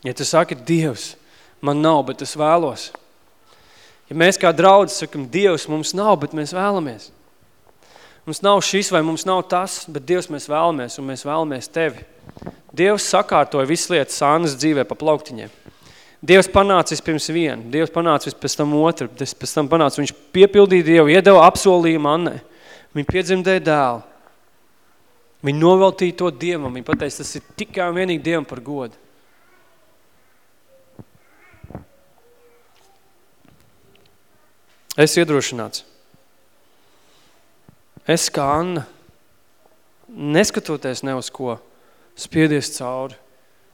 Ja tu saki, Dievs, man nav, bet es vēlos. Ja mēs kā draudzi sakam, Dievs, mums nav, bet mēs vēlamies. Mums nav šis vai mums nav tas, bet Dievs mēs vēlamies un mēs vēlamies Tevi. Dievs sakārtoja visas lietas Sānas dzīvē pa plauktiņiem. Dievs panāca vispirms vienu, Dievs panāca vispēc tam otru, pēc tam panāca, viņš piepildīja Dievu, iedeva apsolījumu Annai. Viņa piedzimdēja dēlu. Viņi noveltīja to Dievam. Viņi pateica, tas ir tikai un vienīgi Dievam par godu. Es iedrošināts. Es kā Anna, neskatoties ne uz ko, spiedies cauri,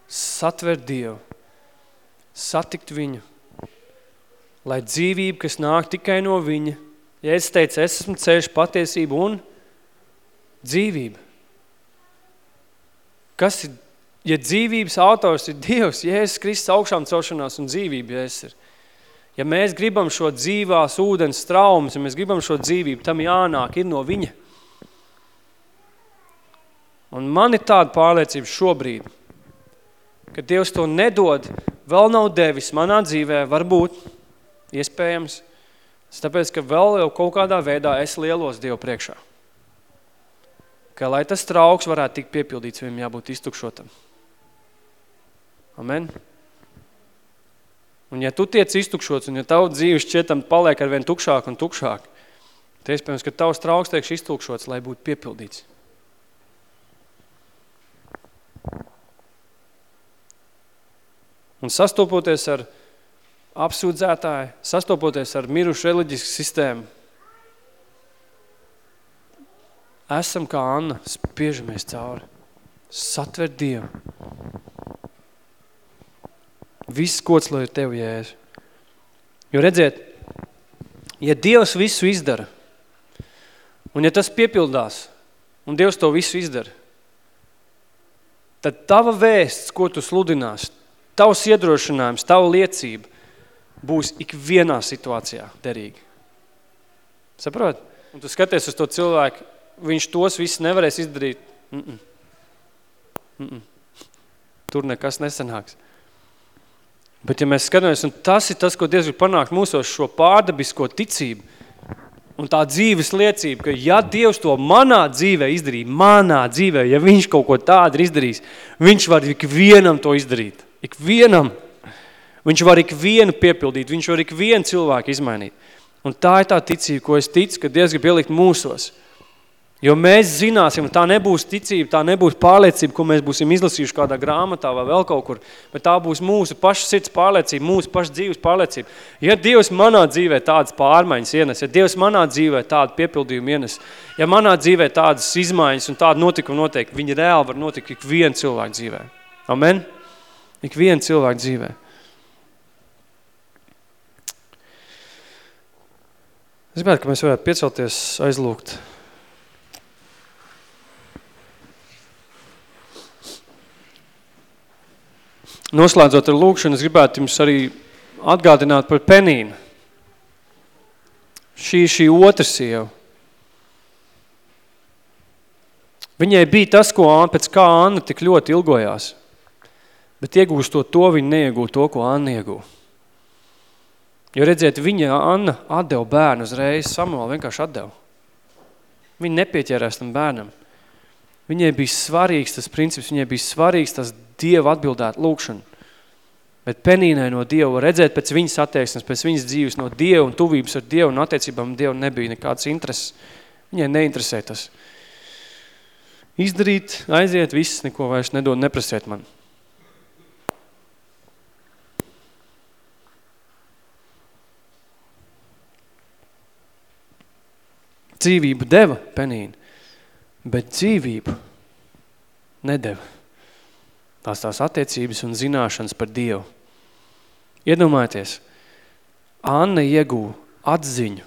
satvert Dievu, satikt viņu, lai dzīvība, kas nāk tikai no viņa, ja es teicu, es esmu ceļš patiesību un dzīvība. Kas ir, ja dzīvības autors ir Dievs, Jēzus Kristus augšām celšanās un dzīvība, Jēzus ir. Ja mēs gribam šo dzīvās ūdens traumas, ja mēs gribam šo dzīvību, tam jānāk ir no viņa. Un man ir tāda pārliecība šobrīd, ka Dievs to nedod, vēl nav devis manā dzīvē, varbūt, iespējams, tāpēc, ka vēl jau kaut kādā veidā es lielos Dievu priekšā ka lai tas trauks varētu tikt piepildīts, viņam jābūt iztukšotam. Amen. Un ja tu tiec iztukšots, un ja tavu dzīves šķietam paliek ar vien tukšāk un tukšāk, tad iespējams, ka tavs trauks tiekš iztukšots, lai būtu piepildīts. Un sastopoties ar apsūdzētāju, sastopoties ar mirušu reliģisku sistēmu, esam kā Anna, spiežamies cauri. Satver Dievu. Viss kods, lai ir tev, Jēzu. Jo redziet, ja Dievs visu izdara, un ja tas piepildās, un Dievs to visu izdara, tad tava vēsts, ko tu sludinās, tavs iedrošinājums, tava liecība būs ikvienā situācijā derīga. Saprot? Un tu skaties uz to cilvēku, viņš tos visus nevarēs izdarīt. Mm -mm. Mm -mm. Tur nekas nesanāks. Bet ja mēs skatāmies, un tas ir tas, ko Dievs grib panākt mūsos šo pārdabisko ticību, un tā dzīves liecība, ka ja Dievs to manā dzīvē izdarīja, manā dzīvē, ja viņš kaut ko tādu ir izdarījis, viņš var ikvienam to izdarīt. Ikvienam. Viņš var ikvienu piepildīt, viņš var ikvienu cilvēku izmainīt. Un tā ir tā ticība, ko es ticu, ka Dievs grib ielikt mūsos. Jo mēs zināsim, tā nebūs ticība, tā nebūs pārliecība, ko mēs būsim izlasījuši kādā grāmatā vai vēl kaut kur, bet tā būs mūsu paša sirds pārliecība, mūsu paša dzīves pārliecība. Ja Dievs manā dzīvē tādas pārmaiņas ienes, ja Dievs manā dzīvē tādu piepildījumu ienes, ja manā dzīvē tādas izmaiņas un tāda notikuma notiek, viņi reāli var notikt ik viena cilvēka dzīvē. Amen? Ik viena cilvēka dzīvē. Es gribētu, ka mēs varētu piecelties, aizlūgt. Noslēdzot ar lūkšanu, es gribētu jums arī atgādināt par Penīnu. Šī šī otra sieva. Viņai bija tas, ko, pēc kā Anna tik ļoti ilgojās. Bet iegūstot to, viņa neiegūst to, ko Anna iegūst. Jo redziet, viņa Anna atdeva bērnu uzreiz, Samuela vienkārši atdeva. Viņa nepieķērās tam bērnam. Viņai bija svarīgs tas princips, viņai bija svarīgs tas Dieva atbildēt lūkšanu. Bet penīnai no Dieva redzēt pēc viņas attieksmes, pēc viņas dzīves no Dieva un tuvības ar Dievu un attiecībām Dievu nebija nekādas intereses. Viņai neinteresē tas. Izdarīt, aiziet, viss neko vairs nedod, neprasiet man. Dzīvību deva penīna, bet dzīvību nedeva. Tās tās attiecības un zināšanas par Dievu. Iedomājieties, Anna iegū atziņu,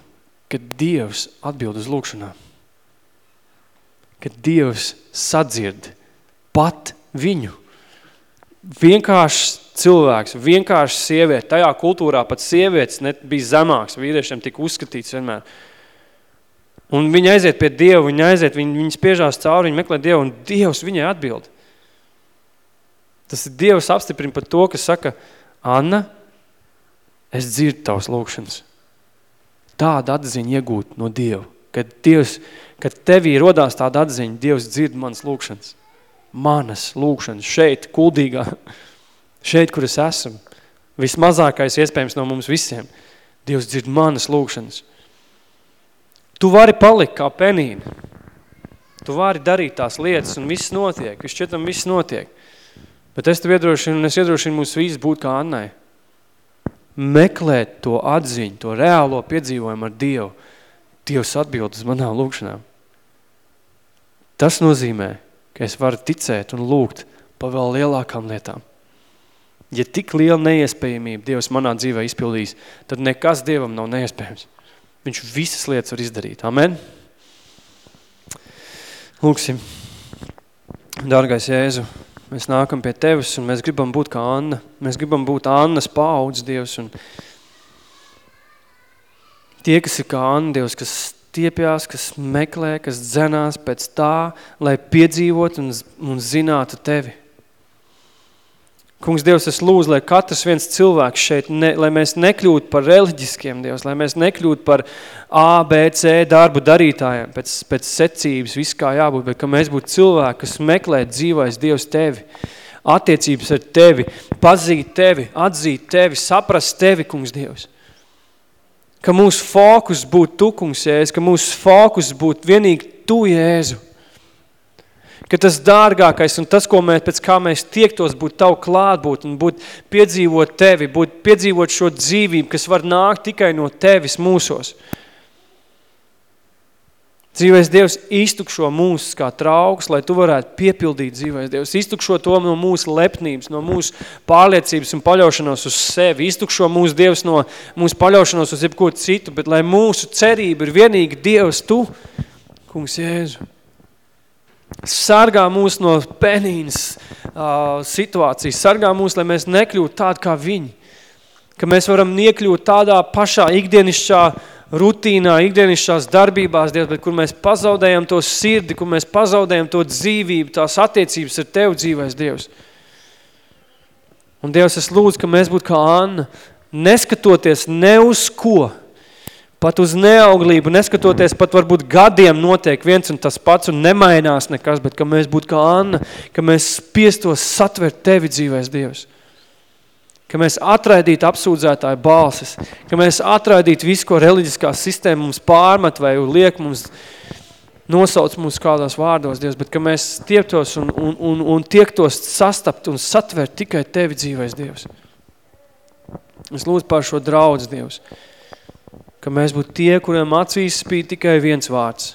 ka Dievs atbild uz lūkšanām. Ka Dievs sadzird pat viņu. Vienkāršs cilvēks, vienkārši sieviete. Tajā kultūrā pat sievietes bija zemāks, vīriešiem tika uzskatīts vienmēr. Un viņa aiziet pie Dieva, viņa aiziet, viņa, viņa spiežās cauri, viņa meklē Dievu, un Dievs viņai atbild. Tas ir Dievs apstiprina par to, kas saka, Anna, es dzirdu tavas lūkšanas. Tāda atziņa iegūt no Dieva. Kad, Dievs, kad tevī rodās tāda atziņa, Dievs dzird manas lūkšanas. Manas lūkšanas šeit, kuldīgā, šeit, kur es esmu. Vismazākais iespējams no mums visiem. Dievs dzird manas lūkšanas. Tu vari palikt kā penīna. Tu vari darīt tās lietas un viss notiek. Viss šķietam viss notiek. Bet es tev iedrošinu un es iedrošinu mūs visus būt kā Annai. Meklēt to atziņu, to reālo piedzīvojumu ar Dievu. Dievs atbild uz manām lūkšanām. Tas nozīmē, ka es varu ticēt un lūgt pa vēl lielākām lietām. Ja tik liela neiespējamība Dievs manā dzīvē izpildīs, tad nekas Dievam nav neiespējams. Viņš visas lietas var izdarīt. Amen. Lūksim. Dārgais Jēzu, mēs nākam pie Tevis un mēs gribam būt kā Anna. Mēs gribam būt Annas paudz, Dievs. Un tie, kas ir kā Anna, Dievs, kas stiepjās, kas meklē, kas dzenās pēc tā, lai piedzīvot un, un zinātu Tevi. Kungs, Dievs, es lūdzu, lai katrs viens cilvēks šeit, ne, lai mēs nekļūtu par reliģiskiem, Dievs, lai mēs nekļūtu par A, B, C darbu darītājiem, pēc, pēc secības, viss kā jābūt, bet ka mēs būtu cilvēki, kas meklē dzīvais Dievs Tevi, attiecības ar Tevi, pazīt Tevi, atzīt Tevi, saprast Tevi, Kungs, Dievs. Ka mūsu fokus būtu Tu, Kungs, Jēzus, ka mūsu fokus būtu vienīgi Tu, Jēzu ka tas dārgākais un tas, ko mēs, pēc kā mēs tiektos, būtu tavu klātbūt un būt piedzīvot tevi, būt piedzīvot šo dzīvību, kas var nākt tikai no tevis mūsos. Dzīvais Dievs iztukšo mūs kā trauks, lai tu varētu piepildīt dzīvais Dievs. Iztukšo to no mūsu lepnības, no mūsu pārliecības un paļaušanos uz sevi. Iztukšo mūsu Dievs no mūsu paļaušanos uz jebko citu, bet lai mūsu cerība ir vienīgi Dievs tu, kungs Jēzu. Sargā mūs no penīnas uh, situācijas, sargā mūs, lai mēs nekļūtu tādi kā viņi, ka mēs varam niekļūt tādā pašā ikdienišķā rutīnā, ikdienišķās darbībās, Dievs, bet kur mēs pazaudējam to sirdi, kur mēs pazaudējam to dzīvību, tās attiecības ar Tev dzīvais Dievs. Un Dievs, es lūdzu, ka mēs būtu kā Anna, neskatoties ne uz ko, pat uz neauglību, neskatoties pat varbūt gadiem notiek viens un tas pats un nemainās nekas, bet ka mēs būtu kā Anna, ka mēs spiestos satvert tevi dzīvēs Dievs. Ka mēs atraidītu apsūdzētāju balsis, ka mēs atraidītu visu, ko reliģiskā sistēma mums pārmet vai liek mums nosauc mūs kādās vārdos, Dievs, bet ka mēs stieptos un, un, un, un tiektos sastapt un satvert tikai tevi dzīvēs Dievs. Es lūdzu par šo draudz, Dievs ka mēs būtu tie, kuriem acīs spīd tikai viens vārds,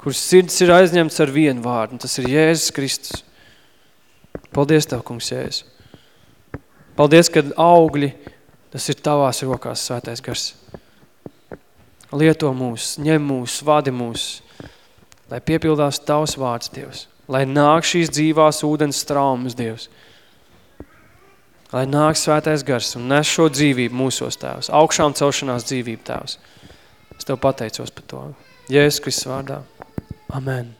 kurš sirds ir aizņemts ar vienu vārdu, un tas ir Jēzus Kristus. Paldies Tev, kungs Jēzus. Paldies, kad augļi, tas ir Tavās rokās, svētais gars. Lieto mūs, ņem mūs, vadi mūs, lai piepildās Tavs vārds, Dievs. Lai nāk šīs dzīvās ūdens traumas, Dievs lai nāk svētais gars un nes šo dzīvību mūsos tēvs, augšām celšanās dzīvību tēvs. Es tev pateicos par to. Jēzus Kristus vārdā. Amen.